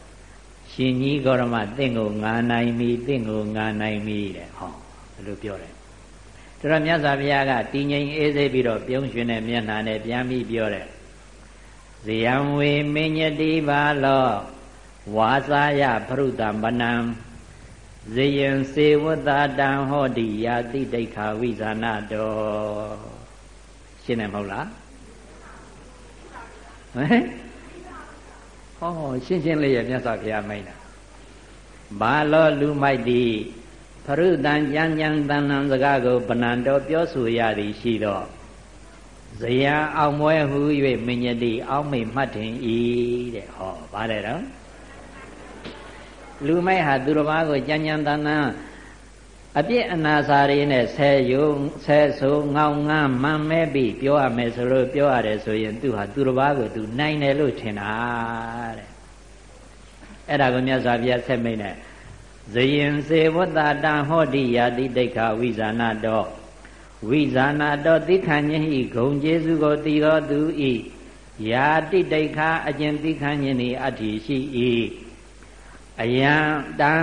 ရှင်ကြီးဂေါရမတင့်ကိုငါနိုင်ပြီတင့်ကိုငါနိုင်ပြီတဲ့ဟောဘယ်လိုပြောတယ်ဒါတော့မြတ်စွာဘုရားကတည်ငြိမ်အေးဆေးပြီးတော့ပြုံးရွှင်တဲ့မျက်နှာနဲ့ပြန်ပြီးပြောတယ် ဇယံဝေမညတိပါလောဝါစာယပရုတံပနံဇယံစေဝတတံဟောတိယာတိဒိဋ္ဌာဝိဇာနာတောရှင်းတယ်မဟုတ်လားဟမ်ဟောရှင်းရှင်းလေးရမြတ်စွာဘုရားမိန်တာဘာလောလူမိုက်သည်ဖရုတံကြံကြံတန်တန်စကားကိုဗနံတော်ပြောဆိုရသည်ရှိတော့ ဇယံအောင်မွဲဟု၍မညတိအောင်းမိတ်မှတ်တင်ဤတဲ့ဟောဗါတယ်တော့လူမိုက်ဟာသူတစ်ပါးကိုကြံကြံတန်တန်အပြစ်အနာစာတွေနဲ့ဆဲယုံဆဲဆိုငောင်းငန်းမှန်မဲပြီးပြောရမယ်ဆိုလို့ပြောရတယ်ဆိုရင်သူဟာသူတစ်ပါးကိုသူနိုင်တယ်လို့ထင်တာတဲ့အဲ့ဒါကိုမြတ်စွာဘုရားဆက်မိတ်နဲ့ဇယင်စေဝတ္တတံဟောတိယာတိတိခဝိဇာနာတော ဝိဇာနာတောသိခဉ္ဟိဂုံကျေစုကိုတည်တော်သူဤယာတိတိခအကျင့်သိခဉ္ဟိအတ္တိရှိ၏အယံတံ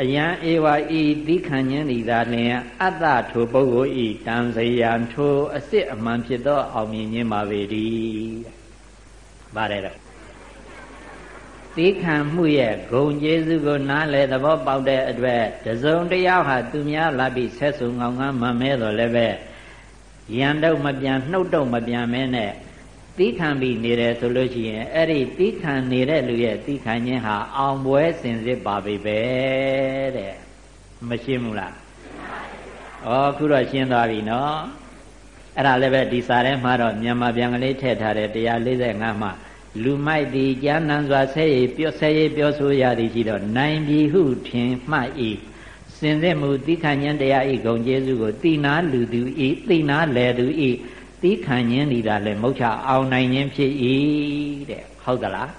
အယံဧဝဤသိခံခြင်းဤသာလျင်အတ္တထိုပုဂ္ဂိုလ်ဤတံစယံထိုအစ်စ်အမှန်ဖြစ်သောအောင်မြင်ခြင်းပါပေတည်းပါတယ်တော့ သိခံမှုရဲ့ဂုံကျေးဇူးကိုနားလေသဘောပေါက်တဲ့အတွက်တစုံတယောက်ဟာသူများလာပြီးဆက်ဆုံငောင်းငန်းမမဲတော်လည်းပဲရန်တော့မပြန်နှုတ်တော့မပြန်မဲနဲ့သီးခံပြီးနေတယ်ဆိုလို့ရှိရင်အဲ့ဒီသီးခံနေတဲ့လူရဲ့သီးခံခြင်းဟာအောင်ပွဲစင်စစ်ပါပြီပဲတဲ့မရှင်းဘူးလားဩခုတော့ရှင်းသွားပြီနော်အဲ့ဒါလည်းပဲဒီစာထဲမှာတော့မြန်မာပြန်ကလေးထည့်ထားတယ်145မှာ လူမိုက်သည်ကျမ်းနံစွာဆဲရပြောဆဲရပြောဆိုရသည်ရှိတော့နိုင်ပြီဟုထင်မှတ်၏စင်စစ်မှုသီးခံခြင်းတရားဤဂုံကျေးဇူးကိုတိနာလူသူဤတိနာလေသူဤသီးခံခြင်းဒီသာလဲမုတ်ချအောင်နိုင်ခြင်းဖြစ်၏တဲ့ဟုတ်သလား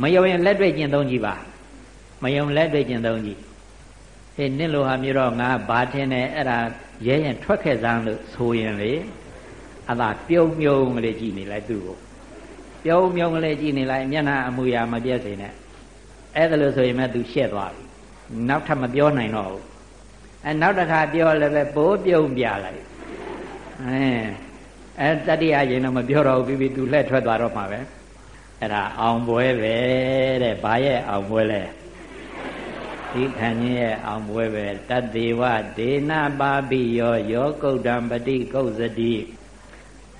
မယုံရင်လက်တွေ့ကျင့်သုံးကြည့်ပါမယုံလက်တွေ့ကျင့်သုံးကြည့်ဟေးနင့်လိုဟာမျိုးတော့ငါဘာထင်တယ်အဲ့ဒါရဲရင်ထွက်ခဲ့စမ်းလို့ဆိုရင်လေအသာပြုံးမြုံကလေးကြည့်နေလိုက်သူ့ကို ပြုံးမြုံကလေးကြည့်နေလိုက်မျက်နှာအမူအရာမပြတ်စေနဲ့အဲ့ဒါလို့ဆိုရင်မဲ့သူရှက်သွားပြီနောက်ထပ်မပြောနိုင်တော့ဘူးအဲနောက်တစ်ခါပြောလည်းပဲပိုးပြုံးပြလိုက်အဲအဲတတိယရင်တော့မပြောတော့ဘူးပြီးပြီးသူလှည့်ထွက်သွားတော့မှာပဲအဲ့ဒါအောင်ပွဲပဲတဲ့ဘာရဲ့အောင်ပွဲလဲဒီခဏင်းရဲ့အောင်ပွဲပဲတတ္တေဝဒေနပါပိယောယောကုဋ္ဌံပတိကုဇတိ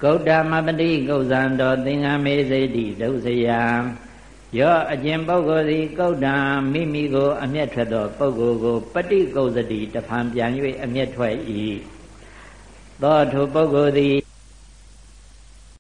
ကုဋ္ဌမပတိကုဇံတော်သင်္ကမေစိတိဒုစယံယောအကျင်ပုဂ္ဂိုလ်သည်ကုဋ္ဌံမိမိကို အမျက်ထွက်သောပုဂ္ဂိုလ်ကိုပฏิကုဇတိတဖန်ပြန်၍အမျက်ထွက်၏သောထိုပုဂ္ဂိုလ်သည်